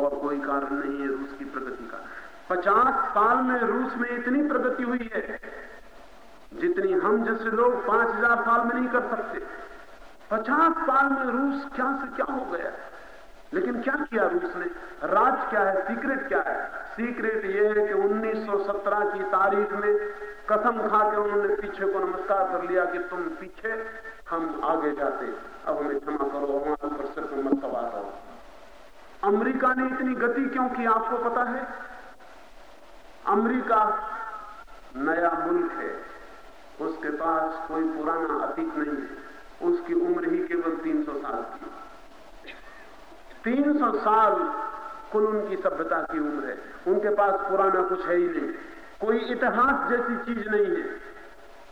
और कोई कारण नहीं है रूस की प्रगति का। 50 साल में रूस में इतनी प्रगति हुई है, जितनी हम जैसे लोग पाँच हज़ार साल में नहीं कर सकते। पचास साल में रूस क्या से क्या हो गया? लेकिन क्या किया रूस ने? राज क्या है? सीक्रेट क्या है? सीक्रेट ये है कि 1917 की तारीख में कसम खा के उन्होंने पीछे को नमस्कार कर लिया कि तुम पीछे, हम आगे जाते। अब हमें क्षमा करो हमारे ऊपर सिर्फ़ मत सवार रहो अमेरिका ने इतनी गति क्यों की, आपको पता है? अमेरिका नया मुल्क है। उसके पास कोई पुराना अतीत नहीं है। उसकी उम्र ही केवल 300 साल की 300 साल कुल उनकी सभ्यता की उम्र है। उनके पास पुराना कुछ है ही नहीं। कोई इतिहास जैसी चीज़ नहीं है।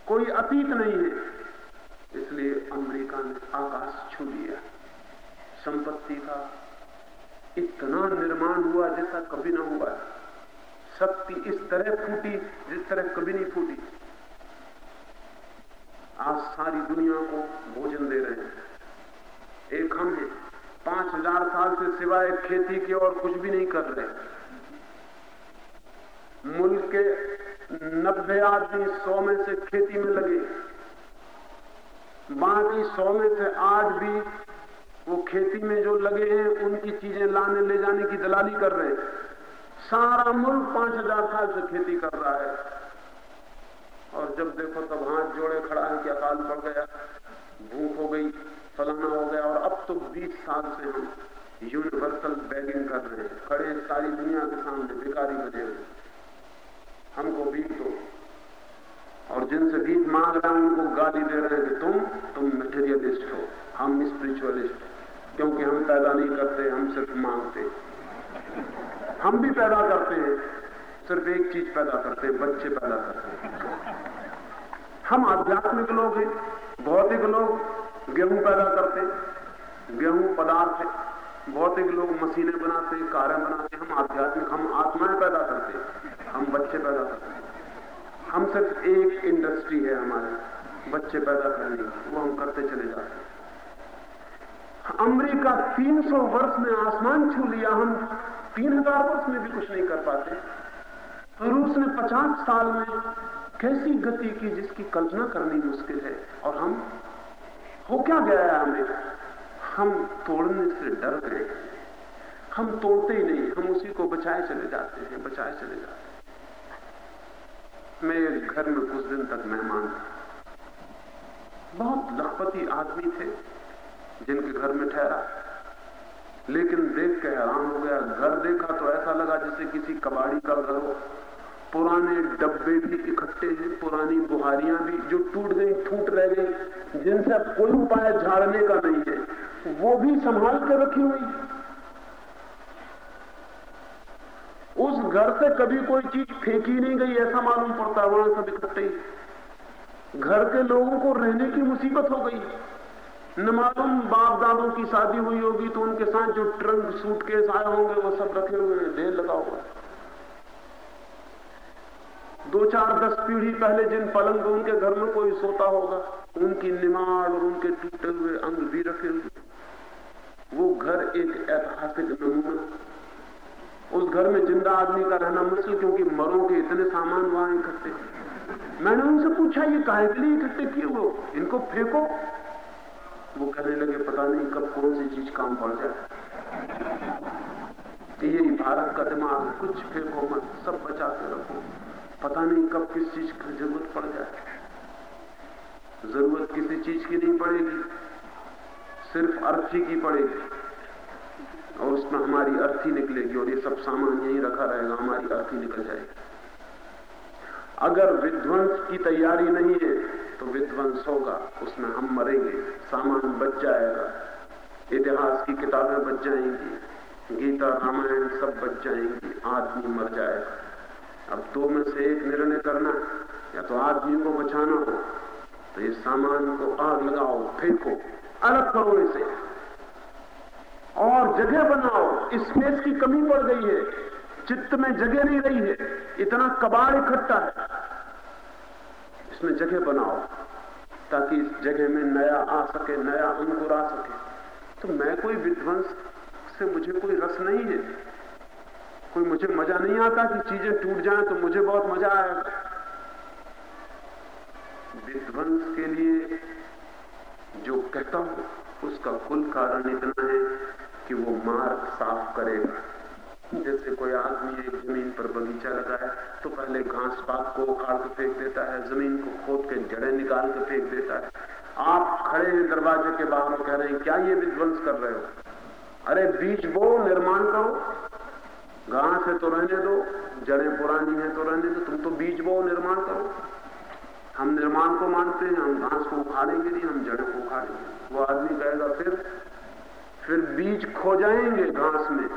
कोई अतीत नहीं है। इसलिए अमेरिका ने आकाश छू लिया। संपत्ति का इतना निर्माण हुआ जैसा कभी ना हुआ। शक्ति इस तरह फूटी जिस तरह कभी नहीं फूटी। आज सारी दुनिया को भोजन दे रहे हैं। एक हम हैं। पाँच हज़ार साल से सिवाय खेती के और कुछ भी नहीं कर रहे। मुल्क के नब्बे आदमी सौ में से खेती में लगे। बाकी सौ में से आठ भी वो खेती में जो लगे हैं, उनकी चीज़ें लाने, ले जाने की दलाली कर रहे हैं। सारा मुल्क पाँच हज़ार साल से खेती कर रहा है। और जब देखो तब हाथ जोड़े खड़ा है कि अकाल पड़ गया, भूख हो गई। फलाना हो गया और अब तो 20 साल से हम यूनिवर्सल बैगिंग कर रहे हैं। खड़े सारी दुनिया के सामने भिकारी बने हुए हमको भीख दो। और जिनसे भीख मांग रहे हैं, उनको गाली दे रहे हैं कि तुम तुम मटेरियलिस्ट हो। हम स्पिरिचुअलिस्ट क्योंकि हम पैदा नहीं करते, हम सिर्फ़ मांगते हम भी पैदा करते हैं। सिर्फ़ एक चीज़ पैदा करते हैं, बच्चे पैदा करते हैं। हम आध्यात्मिक लोग हैं। भौतिक लोग गेहूँ पैदा करते, गेहूँ पदार्थ भौतिक लोग मशीनें बनाते, कारें बनाते, हम आध्यात्मिक, हम आत्माएँ पैदा करते, हम बच्चे पैदा करते। हम सिर्फ़ एक इंडस्ट्री है हमारे, बच्चे पैदा करने की वो हम करते चले जाते अमरीका 300 वर्ष में आसमान छू लिया, हम 3000 वर्ष में भी कुछ नहीं कर पाते। रूस ने 50 साल में कैसी गति की जिसकी कल्पना करनी मुश्किल है? और हम हो क्या गया है हमें? हम तोड़ने से डर गए। हम तोड़ते ही नहीं, हम उसी को बचाए चले जाते हैं, बचाए चले जाते हैं। मैं घर में कुछ दिन तक मेहमान बहुत लखपति आदमी थे, जिनके घर में ठहरा। लेकिन देख के हैरान हो गया। घर देखा तो ऐसा लगा जैसे किसी कबाड़ी का घर हो। पुराने डब्बे भी इकट्ठे हैं, पुरानी बुहारियाँ भी जो टूट गई, फूट रह गई, जिनसे कोई उपाय झाड़ने का नहीं है, वो भी संभाल कर रखी हुई उस घर से कभी कोई चीज़ फेंकी नहीं गई, ऐसा मालूम पड़ता वहाँ सब इकट्ठे घर के लोगों को रहने की मुसीबत हो गई। न मालूम बाप दादों की शादी हुई होगी तो उनके साथ जो ट्रंक, सूटकेस आए होंगे, वो सब रखे हुए हैं, ढेर लगा हुआ है। दो चार दस पीढ़ी पहले जिन पलंग उनके घर में कोई सोता होगा, उनकी निमाड़ और उनके टूटे हुए अंग भी रखे हुए वो घर एक ऐतिहासिक नमूना। उस घर में ज़िंदा आदमी का रहना मुश्किल, क्योंकि मरों के इतने सामान वहाँ इकट्ठे मैंने उनसे पूछा, ये काहे के लिए इकट्ठे किए वो इनको फेंको। वो कहने लगे, पता नहीं कब कौन सी चीज़ काम पड़ जाए। यही भारत का दिमाग कुछ फेंको मत, सब बचा के रखो। पता नहीं कब किस चीज़ की ज़रूरत पड़ जाए ज़रूरत किसी चीज़ की नहीं पड़ेगी, सिर्फ़ अर्थी की पड़ेगी। और उसमें हमारी अर्थी निकलेगी और ये सब सामान यही रखा रहेगा, हमारी अर्थी निकल जाएगी। अगर विध्वंस की तैयारी नहीं है तो विध्वंस होगा, उसमें हम मरेंगे, सामान बच जाएगा, इतिहास की किताबें बच जाएँगी, गीता, रामायण सब बच जाएँगी, आदमी मर जाएगा। अब दो में से एक निर्णय करना या तो आदमी को बचाना हो तो ये सामान को आग लगाओ, फेंको, अलग करो इसे। और जगह बनाओ स्पेस की कमी पड़ गई है। चित्त में जगह नहीं रही है, इतना कबाड़ इकट्ठा है। इसमें जगह बनाओ, ताकि इस जगह में नया आ सके, नया अंकुर आ सके। तो मैं कोई विध्वंस से मुझे कोई रस नहीं है। कोई मुझे मज़ा नहीं आता कि चीज़ें टूट जाएँ तो मुझे बहुत मज़ा आएगा विध्वंस के लिए जो कहता हूँ, उसका कुल कारण इतना है कि वो मार्ग साफ़ करेगा। जैसे कोई आदमी एक ज़मीन पर बगीचा लगाए तो पहले घास पात को उखाड़ के फेंक देता है, ज़मीन को खोद के जड़ें निकाल के फेंक देता है। आप खड़े हैं दरवाजे के बाहर कह रहे हैं, क्या ये विध्वंस कर रहे हो? अरे, बीज बो, निर्माण करो। घास है तो रहने दो, जड़ें पुरानी है तो रहने दो, तुम तो बीज बो निर्माण करो। हम निर्माण को मानते हैं, हम घास को उखाड़ेंगे नहीं, हम जड़ों को उखाड़ेंगे। वो आदमी कहेगा, फिर फिर बीज खो जाएँगे घास में,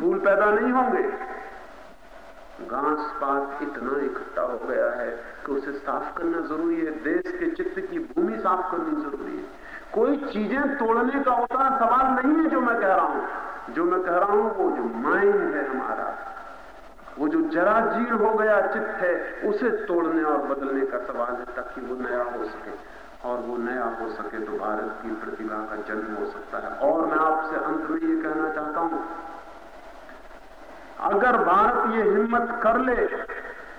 फूल पैदा नहीं होंगे। घास पात इतना इकट्ठा हो गया है कि उसे साफ़ करना ज़रूरी है, देश के चित्त की भूमि साफ़ करनी ज़रूरी है। कोई चीज़ें तोड़ने का उतना सवाल नहीं है जो मैं कह रहा हूँ। जो मैं कह रहा हूँ, वो जो माइंड है हमारा, वो जो जरा जीर्ण हो गया चित्त है, उसे तोड़ने और बदलने का सवाल है, ताकि वो नया हो सके। और वो नया हो सके तो भारत की प्रतिभा का जन्म हो सकता है। और मैं आपसे अंत में ये कहना चाहता हूँ, अगर भारत ये हिम्मत कर ले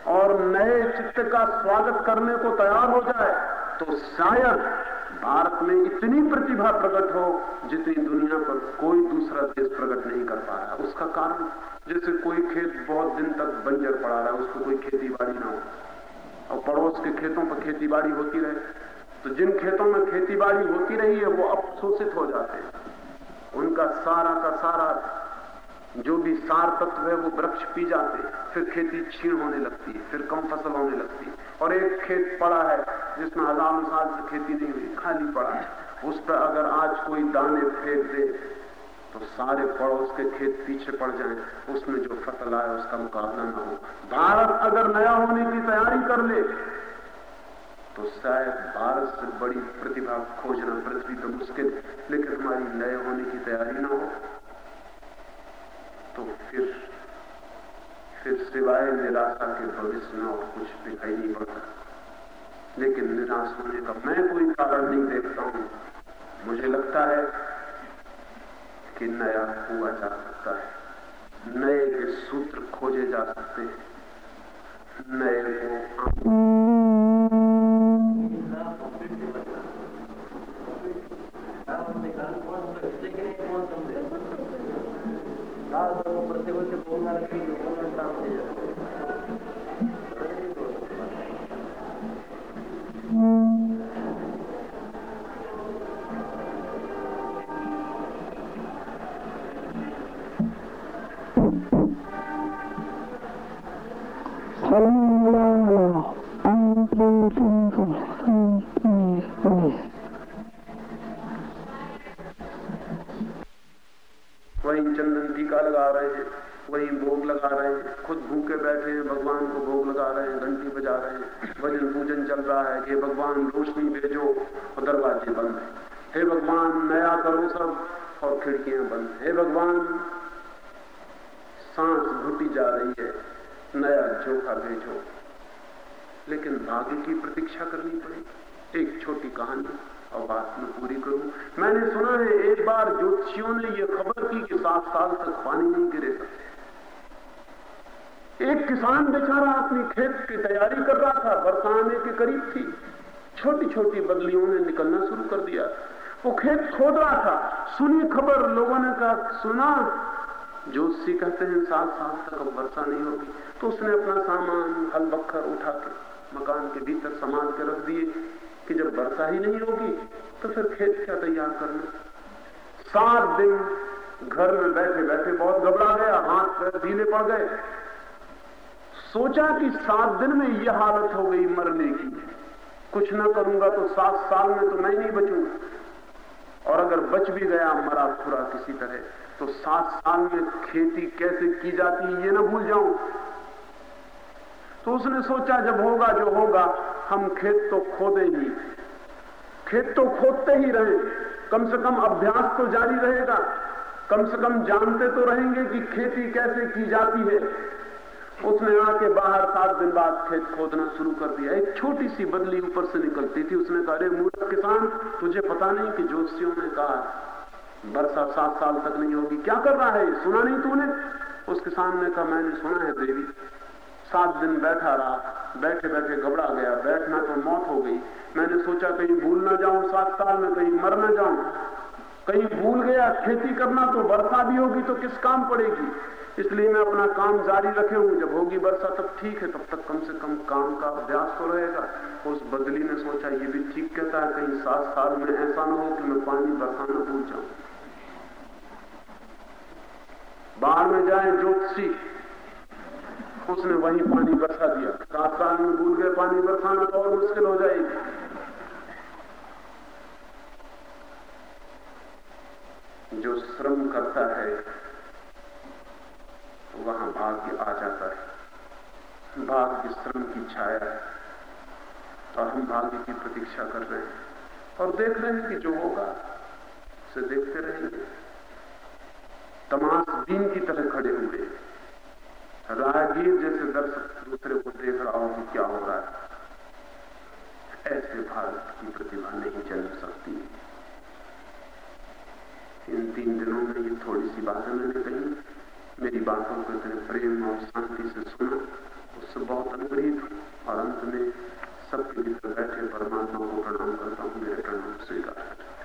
और नए चित्त का स्वागत करने को तैयार हो जाए तो शायद भारत में इतनी प्रतिभा प्रकट हो जितनी दुनिया पर कोई दूसरा देश प्रकट नहीं कर पा रहा। उसका कारण, जैसे कोई खेत बहुत दिन तक बंजर पड़ा रहा है उसको कोई खेती बाड़ी ना हो। और पड़ोस के खेतों पर खेती बाड़ी होती रहे। तो जिन खेतों में खेती बाड़ी होती रही है, वो अब शोषित हो जाते हैं। उनका सारा का सारा, जो भी सार तत्व है, वो वृक्ष पी जाते फिर खेती छीण होने लगती है, फिर कम फ़सल होने लगती है। और एक खेत पड़ा है, जिसमें हज़ारों साल से खेती नहीं हुई, खाली पड़ा है। उस पर अगर आज कोई दाने फेंक दे तो सारे पड़ोस के खेत पीछे पड़ जाए। उसमें जो फ़सल आए, उसका मुकाबला ना हो। भारत अगर नया होने की तैयारी कर ले तो शायद भारत से बड़ी प्रतिभा खोजना पृथ्वी पर मुश्किल, लेकिन हमारी नए होने की तैयारी ना हो तो फिर फिर सिवाय निराशा के भविष्य में और कुछ दिखाई नहीं पड़ता। लेकिन निराश होने का मैं कोई कारण नहीं देखता हूँ। मुझे लगता है कि नया हुआ जा सकता है। नए के सूत्र खोजे जा सकते हैं। नए को प्रत्येक बोलणार की बोलणं काम वहीं चंदन टीका लगा रहे हैं, वहीं भोग लगा रहे हैं। खुद भूखे बैठे हैं, भगवान को भोग लगा रहे हैं, घंटी बजा रहे हैं। भजन पूजन चल रहा है कि भगवान रोशनी भेजो और दरवाजे बंद। है हे भगवान, नया करो सब और खिड़कियाँ बंद। हे भगवान, सांस घुटी जा रही है, नया झोंका भेजो। लेकिन भाग्य की प्रतीक्षा करनी पड़ेगी, एक छोटी कहानी। और बात में पूरी करूँ। मैंने सुना है, एक बार ज्योतिषियों ने यह खबर की कि सात साल तक पानी नहीं गिरेगा एक किसान बेचारा अपनी खेत की तैयारी कर रहा था वर्षा आने के करीब थी। छोटी छोटी बदलियों ने निकलना शुरू कर दिया। वो खेत खोद रहा था। सुनी खबर, लोगों ने कहा, सुना। जोशी कहते हैं, सात साल तक अब वर्षा नहीं होगी। तो उसने अपना सामान हल बखर उठा के मकान के भीतर संभाल के रख दिए। कि जब वर्षा ही नहीं होगी तो फिर खेत क्या तैयार करना सात दिन घर में बैठे बैठे बहुत घबरा गया, हाथ पैर ढीले पड़ गए। सोचा कि सात दिन में यह हालत हो गई मरने की। कुछ ना करूँगा तो सात साल में तो मैं नहीं बचूँगा। और अगर बच भी गया, मरा खुरा किसी तरह तो सात साल में खेती कैसे की जाती है, ये ना भूल जाऊँ। तो उसने सोचा, जब होगा जो होगा हम खेत तो खोदे ही खेत तो खोदते ही रहे। कम से कम अभ्यास तो जारी रहेगा। कम से कम जानते तो रहेंगे कि खेती कैसे की जाती है। उसने आके बाहर सात दिन बाद खेत खोदना शुरू कर दिया। एक छोटी सी बदली ऊपर से निकलती थी। उसने कहा, अरे मूर्ख किसान, तुझे पता नहीं कि जोशियों ने कहा वर्षा सात साल तक नहीं होगी। क्या कर रहा है? सुना नहीं तूने? उस किसान ने कहा, मैंने सुना है, देवी। सात दिन बैठा रहा। बैठे बैठे घबरा गया। बैठना तो मौत हो गई। मैंने सोचा कहीं भूल ना जाऊँ, सात साल में कहीं मर ना जाऊँ। कहीं भूल गया, खेती करना तो वर्षा भी होगी तो किस काम पड़ेगी? इसलिए मैं अपना काम जारी रखे हूँ। जब होगी वर्षा तब ठीक है। तब तक कम से कम काम का अभ्यास तो रहेगा। उस बदली ने सोचा, ये भी ठीक कहता है, कहीं सात साल में ऐसा ना हो कि मैं पानी बरसाना भूल जाऊँ। बाहर में जाए, ज्योतिषी। उसने वही पानी बरसा दिया। सात साल में भूल गए, पानी बरसाना तो और मुश्किल हो जाएगी। जो श्रम करता है, वहाँ भाग्य आ जाता है। भाग्य श्रम की छाया है, और हम भाग्य की प्रतीक्षा कर रहे हैं। और देख रहे हैं कि जो होगा, उसे देखते रहेंगे। तमाश दीन की तरह खड़े हुए। राजगीर जैसे दर्शक दूसरे को देख रहा हो कि क्या हो रहा है ऐसे भारत की प्रतिभा नहीं चल सकती। इन तीन दिनों में ये थोड़ी सी बातें मैंने कही। मेरी बातों को इतने प्रेम और शांति से सुना, उससे बहुत अनुग्रहित और अंत में सबके भीतर बैठे परमात्मा को प्रणाम करता हूँ। मेरे प्रणाम स्वीकार। करता